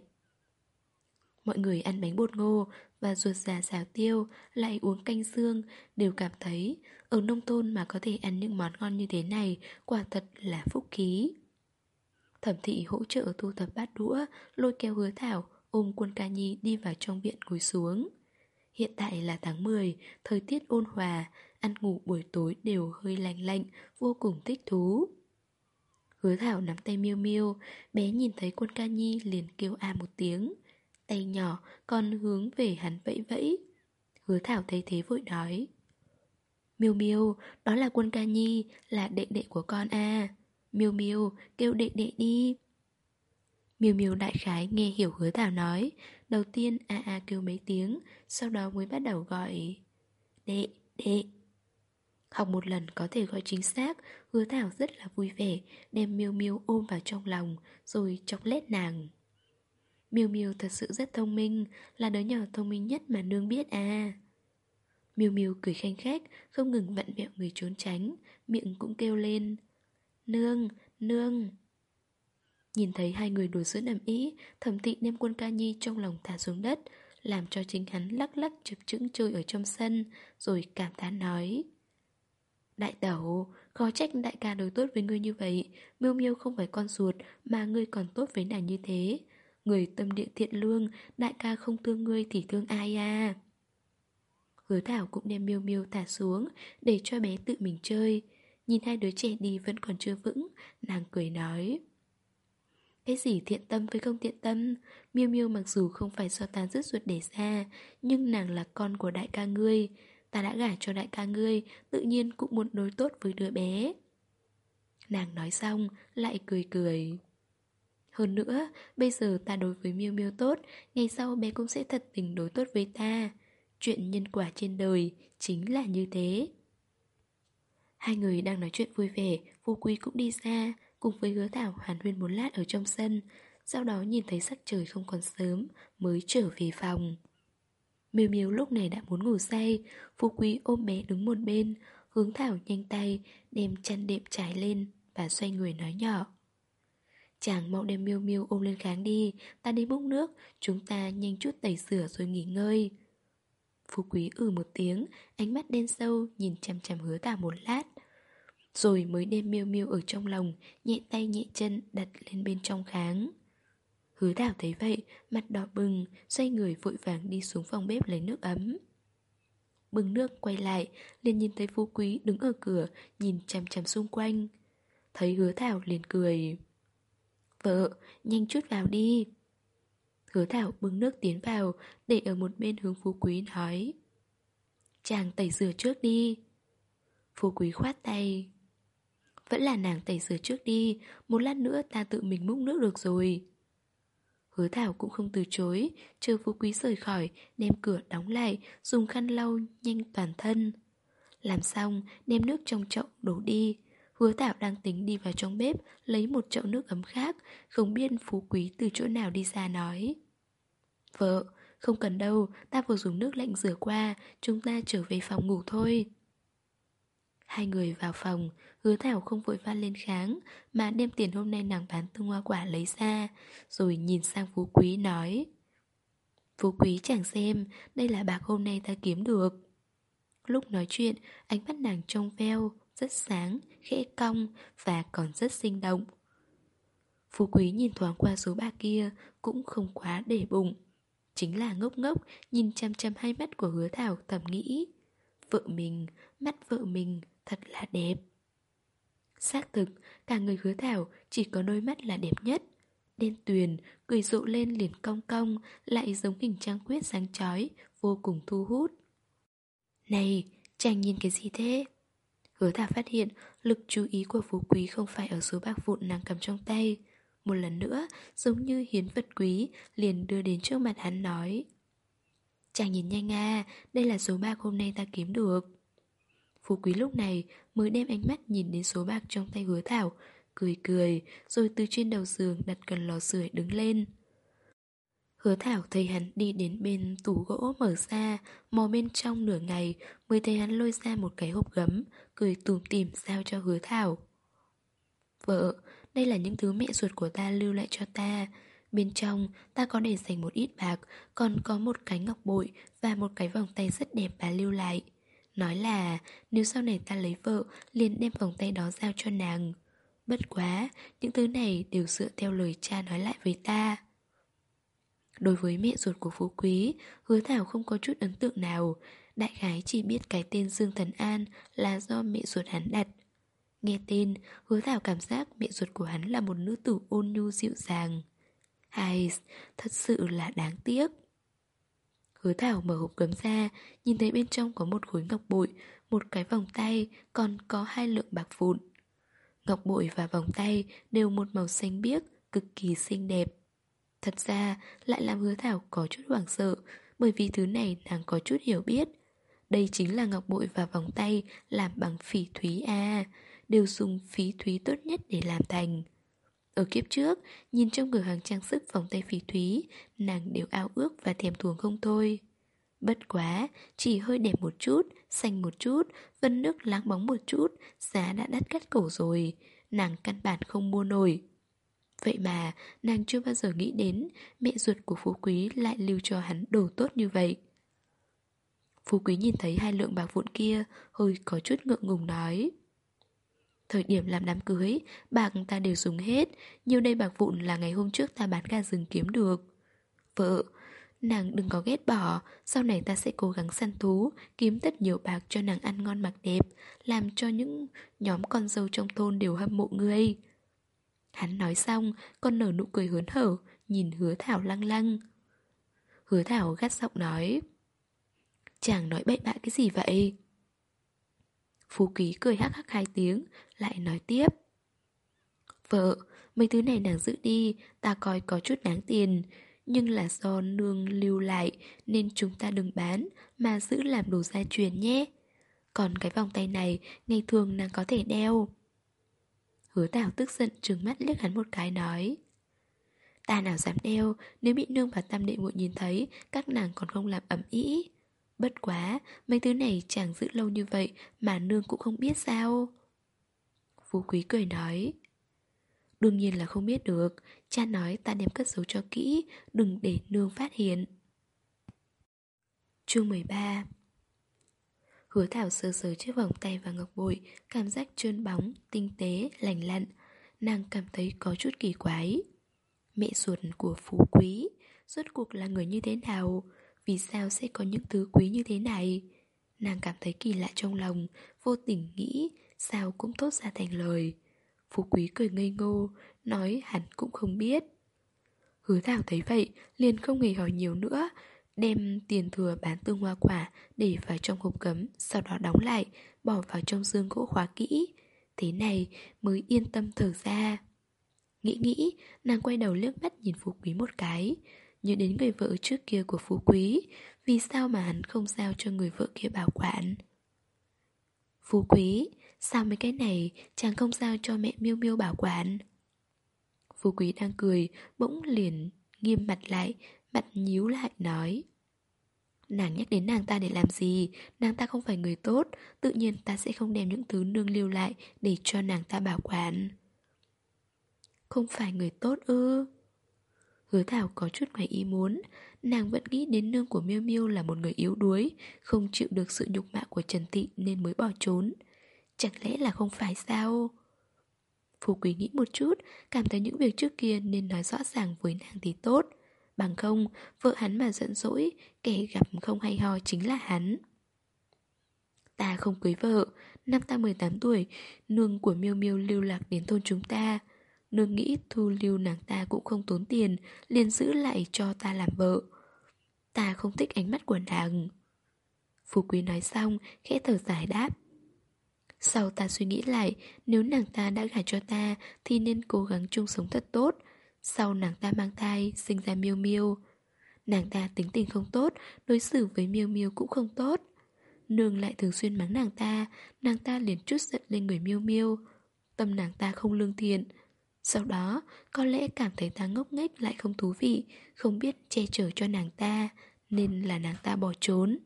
Speaker 1: Mọi người ăn bánh bột ngô và ruột già xào tiêu lại uống canh xương đều cảm thấy ở nông thôn mà có thể ăn những món ngon như thế này quả thật là phúc khí. Thẩm thị hỗ trợ thu thập bát đũa, lôi kéo hứa thảo, ôm quân ca nhi đi vào trong viện ngồi xuống. Hiện tại là tháng 10, thời tiết ôn hòa, ăn ngủ buổi tối đều hơi lạnh lạnh, vô cùng thích thú. Hứa thảo nắm tay miêu miêu, bé nhìn thấy quân ca nhi liền kêu a một tiếng. Tay nhỏ còn hướng về hắn vẫy vẫy. Hứa thảo thấy thế vội nói. Miêu miêu, đó là quân ca nhi, là đệ đệ của con a. Miêu miêu, kêu đệ đệ đi Miêu miêu đại khái nghe hiểu hứa thảo nói Đầu tiên a a kêu mấy tiếng Sau đó mới bắt đầu gọi Đệ, đệ Học một lần có thể gọi chính xác Hứa thảo rất là vui vẻ Đem miêu miêu ôm vào trong lòng Rồi chọc lét nàng Miêu miêu thật sự rất thông minh Là đứa nhỏ thông minh nhất mà nương biết à. Miêu miêu cười khanh khách Không ngừng vặn vẹo người trốn tránh Miệng cũng kêu lên Nương, nương. Nhìn thấy hai người đùa giữa nằm ý, Thẩm thị đem quân ca nhi trong lòng thả xuống đất Làm cho chính hắn lắc lắc chụp chững chơi ở trong sân Rồi cảm thán nói Đại tẩu, khó trách đại ca đối tốt với ngươi như vậy Miêu miêu không phải con ruột Mà ngươi còn tốt với nàng như thế. Người tâm địa thiện lương, Đại ca không thương ngươi thì thương ai à? Hứa thảo cũng đem miêu miêu thả xuống, Để cho bé tự mình chơi. Nhìn hai đứa trẻ đi vẫn còn chưa vững, Nàng cười nói. Cái gì thiện tâm với không thiện tâm? Miêu miêu mặc dù không phải do ta rứt ruột để ra, Nhưng nàng là con của đại ca ngươi. Ta đã gả cho đại ca ngươi, Tự nhiên cũng muốn đối tốt với đứa bé. Nàng nói xong, Lại cười cười. Hơn nữa, Bây giờ ta đối với miêu miêu tốt, Ngày sau bé cũng sẽ thật tình đối tốt với ta. Chuyện nhân quả trên đời Chính là như thế. Hai người đang nói chuyện vui vẻ Vô Quý cũng đi ra Cùng với hứa thảo, hàn huyên một lát ở trong sân, Sau đó nhìn thấy sắc trời không còn sớm, Mới trở về phòng. Miêu miêu lúc này đã muốn ngủ say, Phú Quý ôm bé đứng một bên, Hướng Thảo nhanh tay, Đem chăn đệm trải lên Và xoay người nói nhỏ. Chàng mau đem miêu miêu ôm lên kháng đi Ta đi múc nước Chúng ta nhanh chút tẩy rửa rồi nghỉ ngơi Phú quý ừ một tiếng, ánh mắt đen sâu nhìn chằm chằm hứa tả một lát. Rồi mới đem miêu miêu ở trong lòng, nhẹ tay nhẹ chân đặt lên bên trong kháng. Hứa đảo thấy vậy, mặt đỏ bừng, xoay người vội vàng đi xuống phòng bếp lấy nước ấm. Bưng nước quay lại, liền nhìn thấy phú quý đứng ở cửa, nhìn chằm chằm xung quanh. Thấy hứa thảo liền cười. Vợ, nhanh chút vào đi. Hứa Thảo bưng nước tiến vào Để ở một bên hướng Phú Quý nói. Chàng tẩy rửa trước đi. Phú Quý khoát tay. Vẫn là nàng tẩy rửa trước đi Một lát nữa ta tự mình múc nước được rồi. Hứa Thảo cũng không từ chối Chờ Phú Quý rời khỏi Đem cửa đóng lại Dùng khăn lau nhanh toàn thân. Làm xong đem nước trong chậu đổ đi. Hứa Thảo đang tính đi vào trong bếp Lấy một chậu nước ấm khác Không biết phú quý từ chỗ nào đi ra nói. Vợ, không cần đâu Ta vừa dùng nước lạnh rửa qua Chúng ta trở về phòng ngủ thôi. Hai người vào phòng Hứa Thảo không vội van lên kháng Mà đem tiền hôm nay nàng bán tương hoa quả lấy ra Rồi nhìn sang Phú Quý nói Phú Quý chẳng xem Đây là bạc hôm nay ta kiếm được. Lúc nói chuyện, ánh mắt nàng trong veo, rất sáng, khẽ cong và còn rất sinh động. Phú quý nhìn thoáng qua số bà kia cũng không quá để bụng. Chính là ngốc ngốc nhìn chăm chăm hai mắt của hứa thảo thầm nghĩ. Vợ mình, mắt vợ mình thật là đẹp. Xác thực, cả người hứa thảo chỉ có đôi mắt là đẹp nhất. Đen tuyền, cười rộ lên liền cong cong, lại giống hình trang quyết sáng chói, vô cùng thu hút. Này, chàng nhìn cái gì thế? Hứa thảo phát hiện lực chú ý của phú quý không phải ở số bạc vụn nàng cầm trong tay. Một lần nữa, giống như hiến vật quý, liền đưa đến trước mặt hắn nói. Chàng nhìn nhanh à, đây là số bạc hôm nay ta kiếm được. Phú quý lúc này mới đem ánh mắt nhìn đến số bạc trong tay hứa thảo, cười cười, rồi từ trên đầu giường đặt cần lò sưởi đứng lên. Hứa Thảo thấy hắn đi đến bên tủ gỗ mở ra, mò bên trong nửa ngày mới thấy hắn lôi ra một cái hộp gấm, cười tùm tìm giao cho Hứa Thảo. Vợ, đây là những thứ mẹ ruột của ta lưu lại cho ta. Bên trong ta có để dành một ít bạc, còn có một cái ngọc bội và một cái vòng tay rất đẹp bà lưu lại. Nói là nếu sau này ta lấy vợ, liền đem vòng tay đó giao cho nàng. Bất quá, những thứ này đều dựa theo lời cha nói lại với ta. Đối với mẹ ruột của Phú Quý, hứa thảo không có chút ấn tượng nào. Đại gái chỉ biết cái tên Dương Thần An là do mẹ ruột hắn đặt. Nghe tên, hứa thảo cảm giác mẹ ruột của hắn là một nữ tử ôn nhu dịu dàng. hay, thật sự là đáng tiếc. Hứa thảo mở hộp gấm ra, nhìn thấy bên trong có một khối ngọc bội, một cái vòng tay, còn có hai lượng bạc vụn. Ngọc bội và vòng tay đều một màu xanh biếc, cực kỳ xinh đẹp. Thật ra lại làm hứa thảo có chút hoảng sợ Bởi vì thứ này nàng có chút hiểu biết. Đây chính là ngọc bội và vòng tay Làm bằng phỉ thúy a Đều dùng phí thúy tốt nhất để làm thành. Ở kiếp trước Nhìn trong cửa hàng trang sức vòng tay phỉ thúy Nàng đều ao ước và thèm thuồng không thôi. Bất quá, chỉ hơi đẹp một chút, xanh một chút, vân nước láng bóng một chút, giá đã đắt cắt cổ rồi, nàng căn bản không mua nổi. Vậy mà, nàng chưa bao giờ nghĩ đến Mẹ ruột của Phú Quý lại lưu cho hắn đồ tốt như vậy. Phú Quý nhìn thấy hai lượng bạc vụn kia, Hơi có chút ngượng ngùng nói. Thời điểm làm đám cưới, Bạc ta đều dùng hết, Nhiều đây bạc vụn là ngày hôm trước ta bán gà rừng kiếm được. Vợ, Nàng đừng có ghét bỏ, Sau này ta sẽ cố gắng săn thú, Kiếm tất nhiều bạc cho nàng ăn ngon mặc đẹp, Làm cho những nhóm con dâu trong thôn đều hâm mộ ngươi. Hắn nói xong, con nở nụ cười hớn hở, nhìn hứa thảo lăng lăng. Hứa thảo gắt giọng nói. Chàng nói bậy bạ cái gì vậy? Phú Quý cười hắc hắc hai tiếng, lại nói tiếp. Vợ, mấy thứ này nàng giữ đi, ta coi có chút đáng tiền. Nhưng là do nương lưu lại nên chúng ta đừng bán mà giữ làm đồ gia truyền nhé. Còn cái vòng tay này ngày thường nàng có thể đeo. Hứa tảo tức giận trừng mắt liếc hắn một cái, nói, Ta nào dám đeo, Nếu bị nương và tam đệ muội nhìn thấy, Các nàng còn không làm ẩm ý. Bất quá, Mấy thứ này chẳng giữ lâu như vậy Mà nương cũng không biết sao. Phú quý cười nói, Đương nhiên là không biết được, Cha nói ta đem cất giấu cho kỹ, Đừng để nương phát hiện. Chương 13 Hứa Thảo sờ sờ chiếc vòng tay và ngọc bội Cảm giác trơn bóng, tinh tế, lành lặn. Nàng cảm thấy có chút kỳ quái. Mẹ ruột của phú quý Rốt cuộc là người như thế nào? Vì sao sẽ có những thứ quý như thế này? Nàng cảm thấy kỳ lạ trong lòng Vô tình nghĩ Sao cũng tốt ra thành lời. Phú quý cười ngây ngô Nói hắn cũng không biết. Hứa Thảo thấy vậy liền không hề hỏi nhiều nữa Đem tiền thừa bán tương hoa quả để vào trong hộp cấm, sau đó đóng lại, bỏ vào trong dương gỗ khóa kỹ. Thế này mới yên tâm thở ra. Nghĩ nghĩ, nàng quay đầu liếc mắt nhìn Phú Quý một cái. Nhớ đến người vợ trước kia của Phú Quý, vì sao mà hắn không giao cho người vợ kia bảo quản. Phú Quý, sao mấy cái này chàng không giao cho mẹ Miêu Miêu bảo quản? Phú Quý đang cười, bỗng liền nghiêm mặt lại, mặt nhíu lại, nói, Nàng nhắc đến nàng ta để làm gì? Nàng ta không phải người tốt. Tự nhiên ta sẽ không đem những thứ nương lưu lại Để cho nàng ta bảo quản. Không phải người tốt ư? Hứa Thảo có chút ngoài ý muốn. Nàng vẫn nghĩ đến nương của Miêu Miêu là một người yếu đuối, Không chịu được sự nhục mạ của Trần Tị nên mới bỏ trốn. Chẳng lẽ là không phải sao? Phú Quý nghĩ một chút, Cảm thấy những việc trước kia nên nói rõ ràng với nàng thì tốt. Bằng không, vợ hắn mà giận dỗi Kẻ gặp không hay ho chính là hắn. Ta không cưới vợ Năm ta 18 tuổi Nương của Miêu Miêu lưu lạc đến thôn chúng ta. Nương nghĩ thu lưu nàng ta cũng không tốn tiền liền giữ lại cho ta làm vợ. Ta không thích ánh mắt của nàng. Phú Quý nói xong Khẽ thở dài đáp. Sau ta suy nghĩ lại Nếu nàng ta đã gả cho ta Thì nên cố gắng chung sống thật tốt sau nàng ta mang thai Sinh ra miêu miêu Nàng ta tính tình không tốt Đối xử với miêu miêu cũng không tốt Nương lại thường xuyên mắng nàng ta Nàng ta liền chút giận lên người miêu miêu Tâm nàng ta không lương thiện sau đó, có lẽ cảm thấy ta ngốc nghếch lại không thú vị, không biết che chở cho nàng ta, nên là nàng ta bỏ trốn.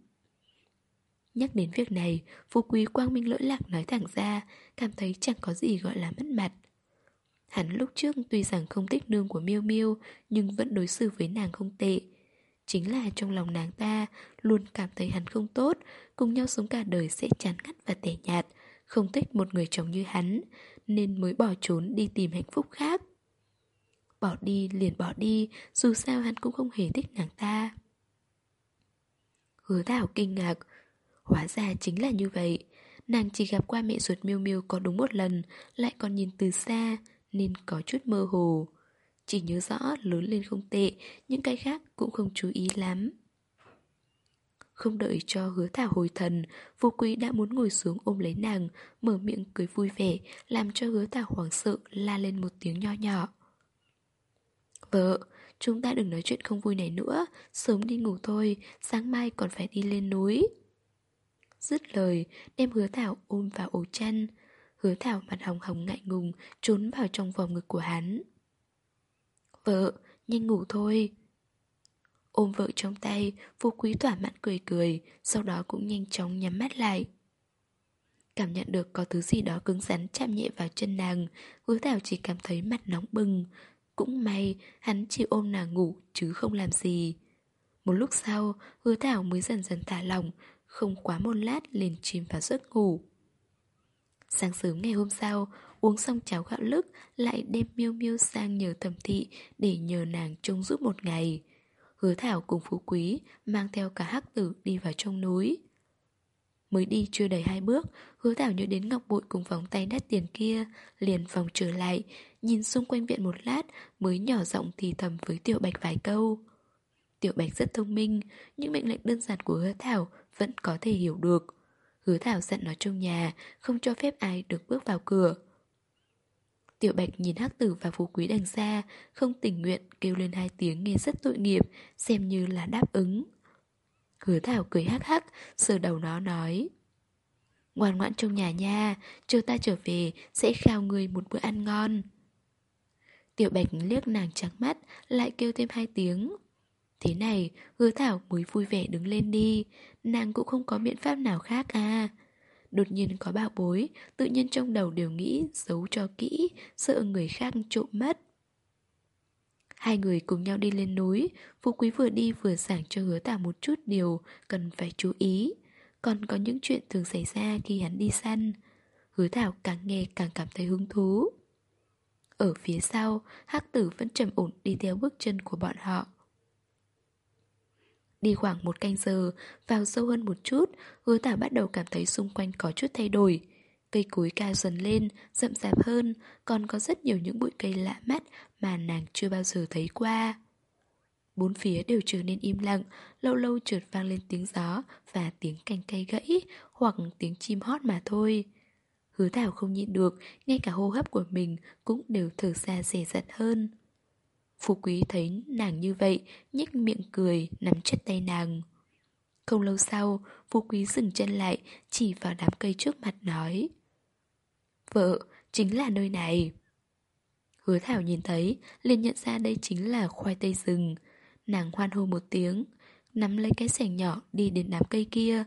Speaker 1: Nhắc đến việc này, phú quý quang minh lỗi lạc nói thẳng ra, cảm thấy chẳng có gì gọi là mất mặt. Hắn lúc trước tuy rằng không thích nương của Miêu Miêu, nhưng vẫn đối xử với nàng không tệ. Chính là trong lòng nàng ta luôn cảm thấy hắn không tốt, cùng nhau sống cả đời sẽ chán ngắt và tẻ nhạt, không thích một người chồng như hắn, nên mới bỏ trốn đi tìm hạnh phúc khác. Bỏ đi liền bỏ đi, dù sao hắn cũng không hề thích nàng ta. Hứa Thảo kinh ngạc, hóa ra chính là như vậy. Nàng chỉ gặp qua mẹ ruột miêu miêu có đúng một lần, lại còn nhìn từ xa, nên có chút mơ hồ. Chỉ nhớ rõ lớn lên không tệ, những cái khác cũng không chú ý lắm. Không đợi cho hứa thảo hồi thần, vô quý đã muốn ngồi xuống ôm lấy nàng, mở miệng cười vui vẻ, làm cho hứa thảo hoảng sợ la lên một tiếng nho nhỏ. Vợ, chúng ta đừng nói chuyện không vui này nữa, sớm đi ngủ thôi, sáng mai còn phải đi lên núi. Dứt lời, đem hứa thảo ôm vào ổ chăn. Hứa thảo mặt hồng hồng ngại ngùng, trốn vào trong vòng ngực của hắn. Vợ, nhanh ngủ thôi. Ôm vợ trong tay, phú quý tỏa mãn cười cười, sau đó cũng nhanh chóng nhắm mắt lại. Cảm nhận được có thứ gì đó cứng rắn chạm nhẹ vào chân nàng, hứa thảo chỉ cảm thấy mặt nóng bừng. Cũng may, hắn chỉ ôm nàng ngủ chứ không làm gì. Một lúc sau, hứa thảo mới dần dần thả lỏng, không quá một lát liền chìm vào giấc ngủ. Sáng sớm ngày hôm sau, uống xong cháo gạo lức, lại đem miêu miêu sang nhờ thẩm thị để nhờ nàng trông giúp một ngày. Hứa Thảo cùng Phú Quý mang theo cả hắc tử đi vào trong núi. Mới đi chưa đầy hai bước, hứa Thảo nhớ đến ngọc bội cùng vòng tay đắt tiền kia, liền vòng trở lại, nhìn xung quanh viện một lát mới nhỏ giọng thì thầm với Tiểu Bạch vài câu. Tiểu Bạch rất thông minh, những mệnh lệnh đơn giản của hứa Thảo vẫn có thể hiểu được. Hứa Thảo dặn nó trong nhà, không cho phép ai được bước vào cửa. Tiểu Bạch nhìn hắc tử và phú quý đằng xa, không tình nguyện kêu lên hai tiếng nghe rất tội nghiệp, xem như là đáp ứng. Hứa Thảo cười hắc hắc, sờ đầu nó nói. Ngoan ngoãn trong nhà nha, chờ ta trở về sẽ khao người một bữa ăn ngon. Tiểu Bạch liếc nàng trắng mắt, lại kêu thêm hai tiếng. Thế này, hứa Thảo mới vui vẻ đứng lên đi, nàng cũng không có biện pháp nào khác à. Đột nhiên có bạo bối Tự nhiên trong đầu đều nghĩ Giấu cho kỹ Sợ người khác trộm mất. Hai người cùng nhau đi lên núi Phú Quý vừa đi vừa giảng cho hứa thảo một chút điều Cần phải chú ý. Còn có những chuyện thường xảy ra khi hắn đi săn. Hứa Thảo càng nghe càng cảm thấy hứng thú. Ở phía sau hắc tử vẫn trầm ổn đi theo bước chân của bọn họ. Đi khoảng một canh giờ, vào sâu hơn một chút, hứa tả bắt đầu cảm thấy xung quanh có chút thay đổi. Cây cối cao dần lên, rậm rạp hơn, còn có rất nhiều những bụi cây lạ mắt mà nàng chưa bao giờ thấy qua. Bốn phía đều trở nên im lặng, lâu lâu trượt vang lên tiếng gió và tiếng cành cây gãy hoặc tiếng chim hót mà thôi. Hứa Thảo không nhịn được, ngay cả hô hấp của mình cũng đều thở ra rẻ rặt hơn. Phú Quý thấy nàng như vậy, nhếch miệng cười, nắm chặt tay nàng. Không lâu sau, Phú Quý dừng chân lại, chỉ vào đám cây trước mặt nói. Vợ, chính là nơi này. Hứa Thảo nhìn thấy, liền nhận ra đây chính là khoai tây rừng. Nàng hoan hô một tiếng, nắm lấy cái sẻng nhỏ đi đến đám cây kia.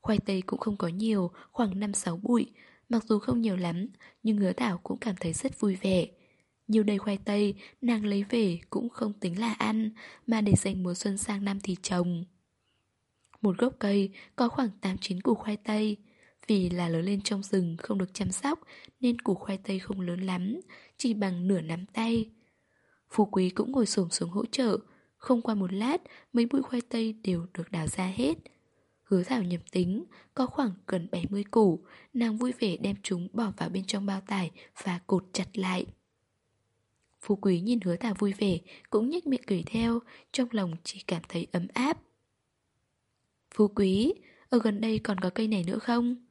Speaker 1: Khoai tây cũng không có nhiều, khoảng 5-6 bụi, mặc dù không nhiều lắm, nhưng hứa Thảo cũng cảm thấy rất vui vẻ. Nhiều đầy khoai tây, nàng lấy về cũng không tính là ăn, mà để dành mùa xuân sang năm thì trồng. Một gốc cây có khoảng 8-9 củ khoai tây. Vì là lớn lên trong rừng không được chăm sóc nên củ khoai tây không lớn lắm, chỉ bằng nửa nắm tay. Phú Quý cũng ngồi xổm xuống hỗ trợ, không qua một lát mấy bụi khoai tây đều được đào ra hết. Hứa Thảo nhập tính, có khoảng gần 70 củ, nàng vui vẻ đem chúng bỏ vào bên trong bao tải và cột chặt lại. Phú Quý nhìn hứa Thảo vui vẻ, cũng nhếch miệng cười theo, trong lòng chỉ cảm thấy ấm áp. Phú Quý, ở gần đây còn có cây này nữa không?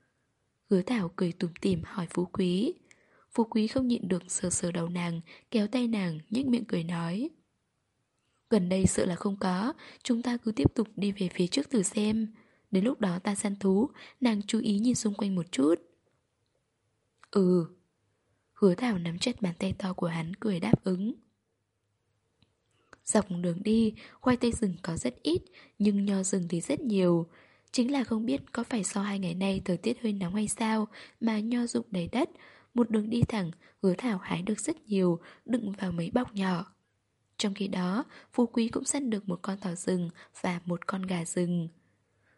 Speaker 1: Hứa Thảo cười tủm tỉm hỏi Phú Quý. Phú Quý không nhịn được sờ sờ đầu nàng, kéo tay nàng, nhếch miệng cười nói. Gần đây sợ là không có, chúng ta cứ tiếp tục đi về phía trước thử xem. Đến lúc đó ta săn thú, nàng chú ý nhìn xung quanh một chút. Ừ. Hứa Thảo nắm chặt bàn tay to của hắn cười đáp ứng. Dọc đường đi, khoai tây rừng có rất ít, nhưng nho rừng thì rất nhiều. Chính là không biết có phải sau hai ngày nay thời tiết hơi nóng hay sao mà nho rụng đầy đất. Một đường đi thẳng, hứa thảo hái được rất nhiều, đựng vào mấy bọc nhỏ. Trong khi đó, Phú Quý cũng săn được một con thỏ rừng và một con gà rừng.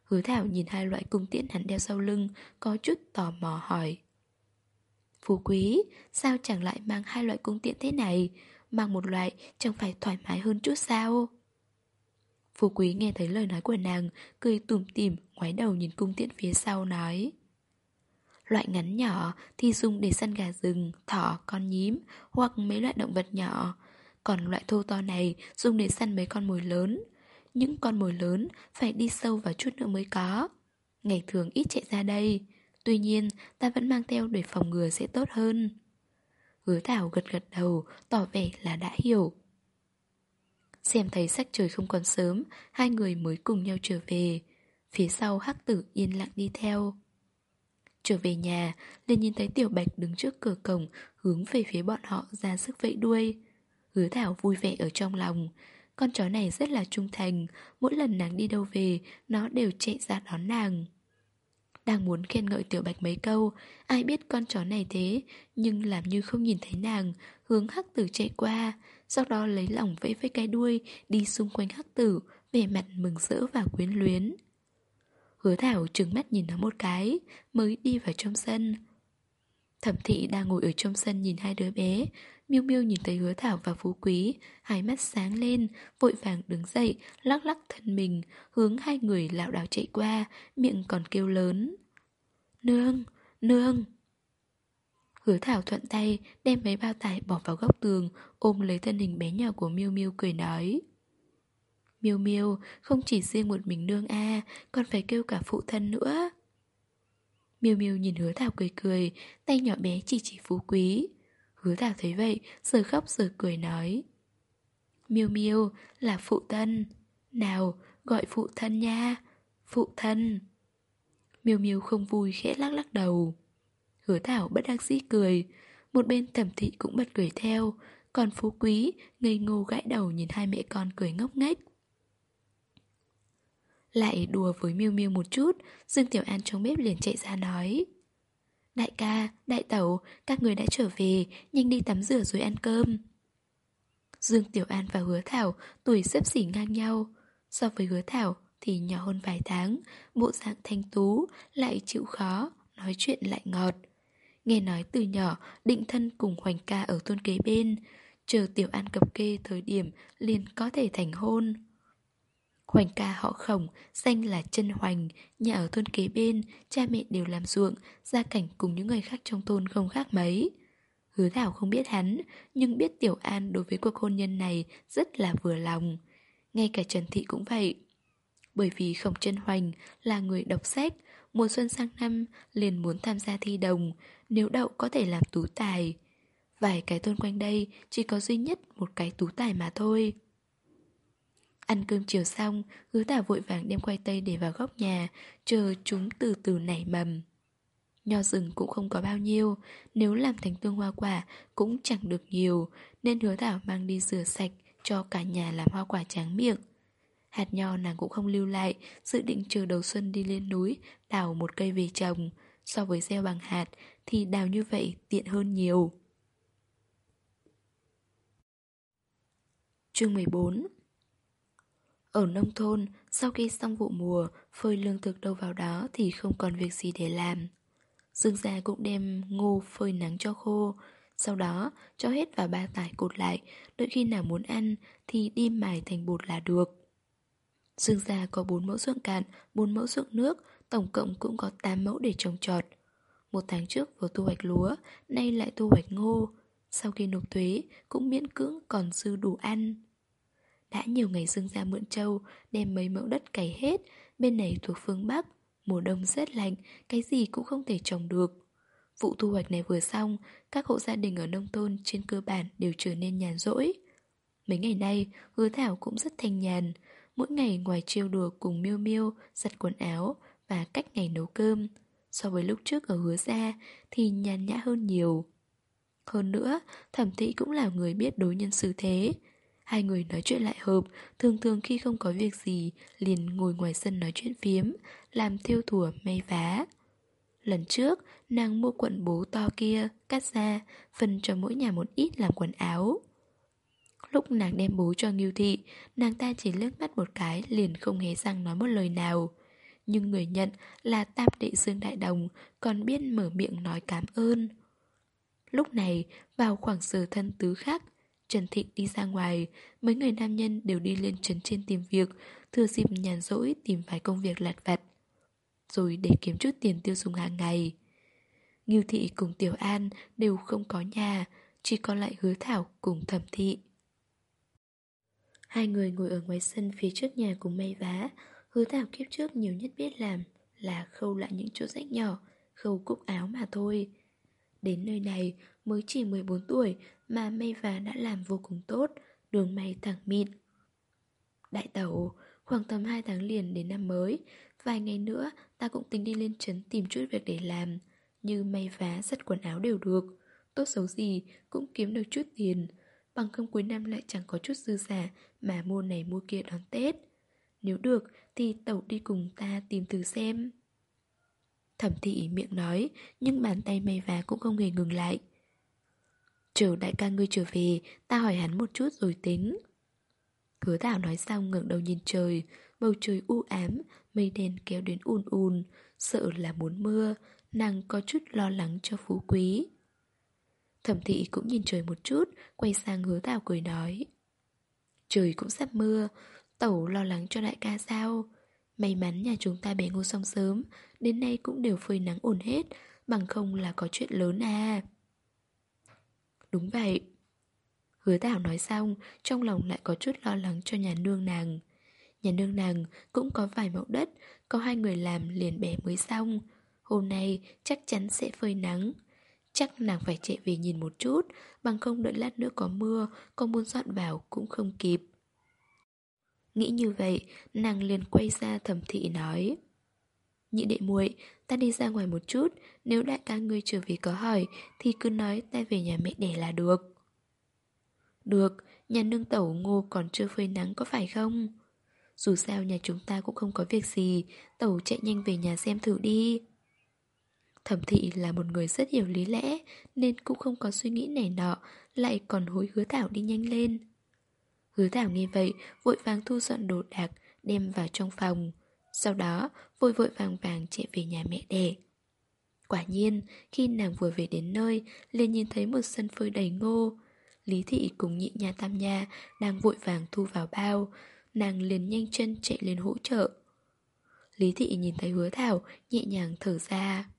Speaker 1: Hứa Thảo nhìn hai loại cung tiễn hắn đeo sau lưng, có chút tò mò hỏi. Phú Quý, sao chẳng lại mang hai loại cung tiện thế này? Mang một loại chẳng phải thoải mái hơn chút sao? Phú Quý nghe thấy lời nói của nàng, cười tủm tỉm, ngoái đầu nhìn cung tiện phía sau nói. Loại ngắn nhỏ thì dùng để săn gà rừng, thỏ, con nhím hoặc mấy loại động vật nhỏ. Còn loại thô to này dùng để săn mấy con mồi lớn. Những con mồi lớn phải đi sâu vào chút nữa mới có. Ngày thường ít chạy ra đây. Tuy nhiên, ta vẫn mang theo để phòng ngừa sẽ tốt hơn. Hứa Thảo gật gật đầu, tỏ vẻ là đã hiểu. Xem thấy sắc trời không còn sớm, hai người mới cùng nhau trở về. Phía sau hắc tử yên lặng đi theo. Trở về nhà, liền nhìn thấy Tiểu Bạch đứng trước cửa cổng, hướng về phía bọn họ ra sức vẫy đuôi. Hứa Thảo vui vẻ ở trong lòng. Con chó này rất là trung thành, mỗi lần nàng đi đâu về, nó đều chạy ra đón nàng. Đang muốn khen ngợi Tiểu Bạch mấy câu, ai biết con chó này thế, nhưng làm như không nhìn thấy nàng, hướng hắc tử chạy qua, sau đó lấy lỏng vẫy với cái đuôi, đi xung quanh hắc tử, vẻ mặt mừng rỡ và quyến luyến. Hứa Thảo trừng mắt nhìn nó một cái, mới đi vào trong sân. Thẩm thị đang ngồi ở trong sân nhìn hai đứa bé, Miêu Miêu nhìn thấy Hứa Thảo và Phú Quý, hai mắt sáng lên, vội vàng đứng dậy, lắc lắc thân mình, hướng hai người lảo đảo chạy qua, miệng còn kêu lớn. Nương, nương. Hứa Thảo thuận tay đem mấy bao tải bỏ vào góc tường, ôm lấy thân hình bé nhỏ của Miêu Miêu cười nói. Miêu Miêu, không chỉ riêng một mình nương a, còn phải kêu cả phụ thân nữa. Miêu Miêu nhìn Hứa Thảo cười cười, tay nhỏ bé chỉ chỉ Phú Quý. Hứa Thảo thấy vậy, giờ khóc giờ cười nói. Miêu Miêu là phụ thân. Nào, gọi phụ thân nha. Phụ thân. Miêu Miêu không vui khẽ lắc lắc đầu. Hứa Thảo bất đắc dĩ cười. Một bên thẩm thị cũng bật cười theo. Còn Phú Quý ngây ngô gãi đầu nhìn hai mẹ con cười ngốc nghếch. Lại đùa với Miêu Miêu một chút, Dương Tiểu An trong bếp liền chạy ra nói. Đại ca, đại tẩu, các người đã trở về, nhanh đi tắm rửa rồi ăn cơm. Dương Tiểu An và Hứa Thảo tuổi xếp xỉ ngang nhau. So với Hứa Thảo thì nhỏ hơn vài tháng, bộ dạng thanh tú, lại chịu khó, nói chuyện lại ngọt. Nghe nói từ nhỏ định thân cùng Hoành ca ở thôn kế bên, chờ Tiểu An cập kê thời điểm liền có thể thành hôn. Hoành ca họ khổng, danh là chân Hoành, nhà ở thôn kế bên, cha mẹ đều làm ruộng, gia cảnh cùng những người khác trong thôn không khác mấy. Hứa Thảo không biết hắn, nhưng biết Tiểu An đối với cuộc hôn nhân này rất là vừa lòng. Ngay cả Trần Thị cũng vậy. Bởi vì Khổng Chân Hoành là người đọc sách, mùa xuân sang năm liền muốn tham gia thi đồng, nếu đậu có thể làm tú tài. Vài cái thôn quanh đây chỉ có duy nhất một cái tú tài mà thôi. Ăn cơm chiều xong, hứa tả vội vàng đem khoai tây để vào góc nhà, chờ chúng từ từ nảy mầm. Nho rừng cũng không có bao nhiêu, nếu làm thành tương hoa quả cũng chẳng được nhiều, nên hứa thảo mang đi rửa sạch cho cả nhà làm hoa quả tráng miệng. Hạt nho nàng cũng không lưu lại, dự định chờ đầu xuân đi lên núi, đào một cây về trồng. So với gieo bằng hạt thì đào như vậy tiện hơn nhiều. Chương 14 ở nông thôn, sau khi xong vụ mùa, phơi lương thực đâu vào đó thì không còn việc gì để làm. Dương gia cũng đem ngô phơi nắng cho khô, sau đó cho hết vào ba tải cột lại, đợi khi nào muốn ăn thì đi mài thành bột là được. Dương gia có 4 mẫu ruộng cạn, 4 mẫu ruộng nước, tổng cộng cũng có 8 mẫu để trồng trọt. Một tháng trước vừa thu hoạch lúa, nay lại thu hoạch ngô. Sau khi nộp thuế, cũng miễn cưỡng còn dư đủ ăn. Đã nhiều ngày Dương gia mượn trâu, đem mấy mẫu đất cày hết, bên này thuộc phương Bắc. Mùa đông rất lạnh, cái gì cũng không thể trồng được. Vụ thu hoạch này vừa xong, các hộ gia đình ở nông thôn trên cơ bản đều trở nên nhàn rỗi. Mấy ngày nay, hứa thảo cũng rất thanh nhàn. Mỗi ngày ngoài trêu đùa cùng miêu miêu, giặt quần áo và cách ngày nấu cơm. So với lúc trước ở hứa gia thì nhàn nhã hơn nhiều. Hơn nữa, thẩm thị cũng là người biết đối nhân xử thế. Hai người nói chuyện lại hợp, thường thường khi không có việc gì, liền ngồi ngoài sân nói chuyện phiếm, làm thiêu thùa may vá. Lần trước, nàng mua quận bố to kia, cắt ra, phân cho mỗi nhà một ít làm quần áo. Lúc nàng đem bố cho Ngưu Thị, nàng ta chỉ lướt mắt một cái liền không hề răng nói một lời nào. Nhưng người nhận là tam đệ Dương Đại Đồng còn biết mở miệng nói cảm ơn. Lúc này, vào khoảng giờ thân tứ khác, Trần Thịnh đi ra ngoài, mấy người nam nhân đều đi lên trấn trên tìm việc, thừa dịp nhàn rỗi tìm vài công việc lặt vặt. Rồi để kiếm chút tiền tiêu dùng hàng ngày. Ngưu Thị cùng Tiểu An đều không có nhà, chỉ còn lại hứa thảo cùng thẩm thị. Hai người ngồi ở ngoài sân phía trước nhà cùng may vá, hứa thảo kiếp trước nhiều nhất biết làm là khâu lại những chỗ rách nhỏ, khâu cúc áo mà thôi. Đến nơi này mới chỉ 14 tuổi mà may vá đã làm vô cùng tốt, đường may thẳng mịn. Đại tẩu, khoảng tầm 2 tháng liền đến năm mới, vài ngày nữa ta cũng tính đi lên trấn tìm chút việc để làm, như may vá, giặt quần áo đều được. Tốt xấu gì cũng kiếm được chút tiền, bằng không cuối năm lại chẳng có chút dư giả mà mua này mua kia đón Tết. Nếu được thì tẩu đi cùng ta tìm thử xem. Thẩm thị miệng nói, nhưng bàn tay may vá cũng không hề ngừng lại. Chờ đại ca ngươi trở về, ta hỏi hắn một chút rồi tính. Hứa thảo nói xong ngẩng đầu nhìn trời, bầu trời u ám, mây đen kéo đến ùn ùn, sợ là muốn mưa, nàng có chút lo lắng cho phú quý. Thẩm thị cũng nhìn trời một chút, quay sang hứa thảo cười nói. Trời cũng sắp mưa, tẩu lo lắng cho đại ca sao? May mắn nhà chúng ta bẻ ngô xong sớm, đến nay cũng đều phơi nắng ổn hết, bằng không là có chuyện lớn à. Đúng vậy. Hứa Thảo nói xong, trong lòng lại có chút lo lắng cho nhà nương nàng. Nhà nương nàng cũng có vài mẫu đất, có hai người làm liền bẻ mới xong. Hôm nay chắc chắn sẽ phơi nắng. Chắc nàng phải chạy về nhìn một chút, bằng không đợi lát nữa có mưa, có muốn dọn vào cũng không kịp. Nghĩ như vậy, nàng liền quay ra thẩm thị nói. Nhị đệ muội, ta đi ra ngoài một chút, nếu đại ca ngươi trở về có hỏi thì cứ nói ta về nhà mẹ đẻ là được. Được, nhà nương tẩu ngô còn chưa phơi nắng có phải không? Dù sao nhà chúng ta cũng không có việc gì, tẩu chạy nhanh về nhà xem thử đi. Thẩm thị là một người rất hiểu lý lẽ nên cũng không có suy nghĩ nẻ nọ, lại còn hối hứa Thảo đi nhanh lên. Hứa Thảo nghe vậy, vội vàng thu dọn đồ đạc, đem vào trong phòng. Sau đó, vội vội vàng vàng chạy về nhà mẹ đẻ. Quả nhiên, khi nàng vừa về đến nơi, liền nhìn thấy một sân phơi đầy ngô. Lý thị cùng nhị nhà tam nha đang vội vàng thu vào bao, nàng liền nhanh chân chạy lên hỗ trợ. Lý thị nhìn thấy hứa thảo, nhẹ nhàng thở ra.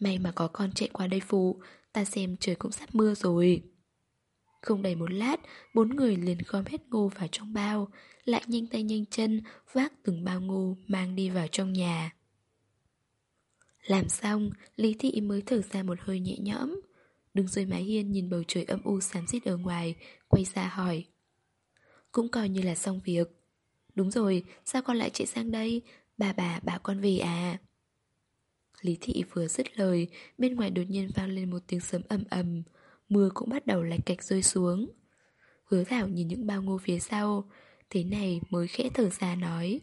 Speaker 1: May mà có con chạy qua đây phụ, ta xem trời cũng sắp mưa rồi. Không đầy một lát, bốn người liền gom hết ngô vào trong bao, lại nhanh tay nhanh chân vác từng bao ngô mang đi vào trong nhà. Làm xong, Lý Thị mới thở ra một hơi nhẹ nhõm. Đứng dưới mái hiên nhìn bầu trời âm u xám xít ở ngoài, quay ra hỏi. Cũng coi như là xong việc. Đúng rồi, sao con lại chạy sang đây? Bà bà bảo con về à? Lý Thị vừa dứt lời, bên ngoài đột nhiên vang lên một tiếng sấm ầm ầm, mưa cũng bắt đầu lạch cạch rơi xuống. Hứa Thảo nhìn những bao ngô phía sau, thế này mới khẽ thở ra nói.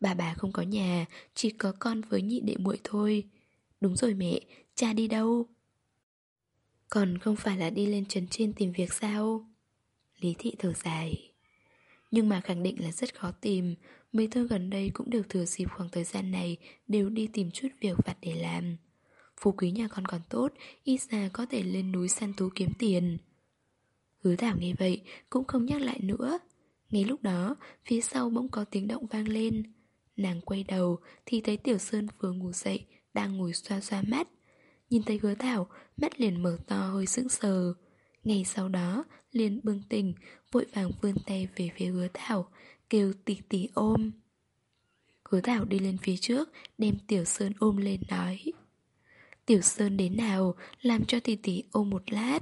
Speaker 1: Bà bà không có nhà, chỉ có con với nhị đệ muội thôi. Đúng rồi mẹ, cha đi đâu? Còn không phải là đi lên trấn trên tìm việc sao? Lý thị thở dài Nhưng mà khẳng định là rất khó tìm Mấy thơ gần đây cũng đều thừa dịp khoảng thời gian này Đều đi tìm chút việc vặt để làm Phú quý nhà con còn tốt, Ít ra có thể lên núi săn thú kiếm tiền. Hứa thảo nghe vậy, Cũng không nhắc lại nữa. Ngay lúc đó, Phía sau bỗng có tiếng động vang lên. Nàng quay đầu, Thì thấy Tiểu Sơn vừa ngủ dậy, Đang ngồi xoa xoa mắt. Nhìn thấy hứa thảo, Mắt liền mở to hơi sững sờ. Ngày sau đó, liền bừng tỉnh, Vội vàng vươn tay về phía hứa thảo, Kêu tỉ tỉ ôm. Hứa thảo đi lên phía trước, Đem Tiểu Sơn ôm lên nói. Tiểu Sơn đến nào Làm cho tỷ tỷ ôm một lát.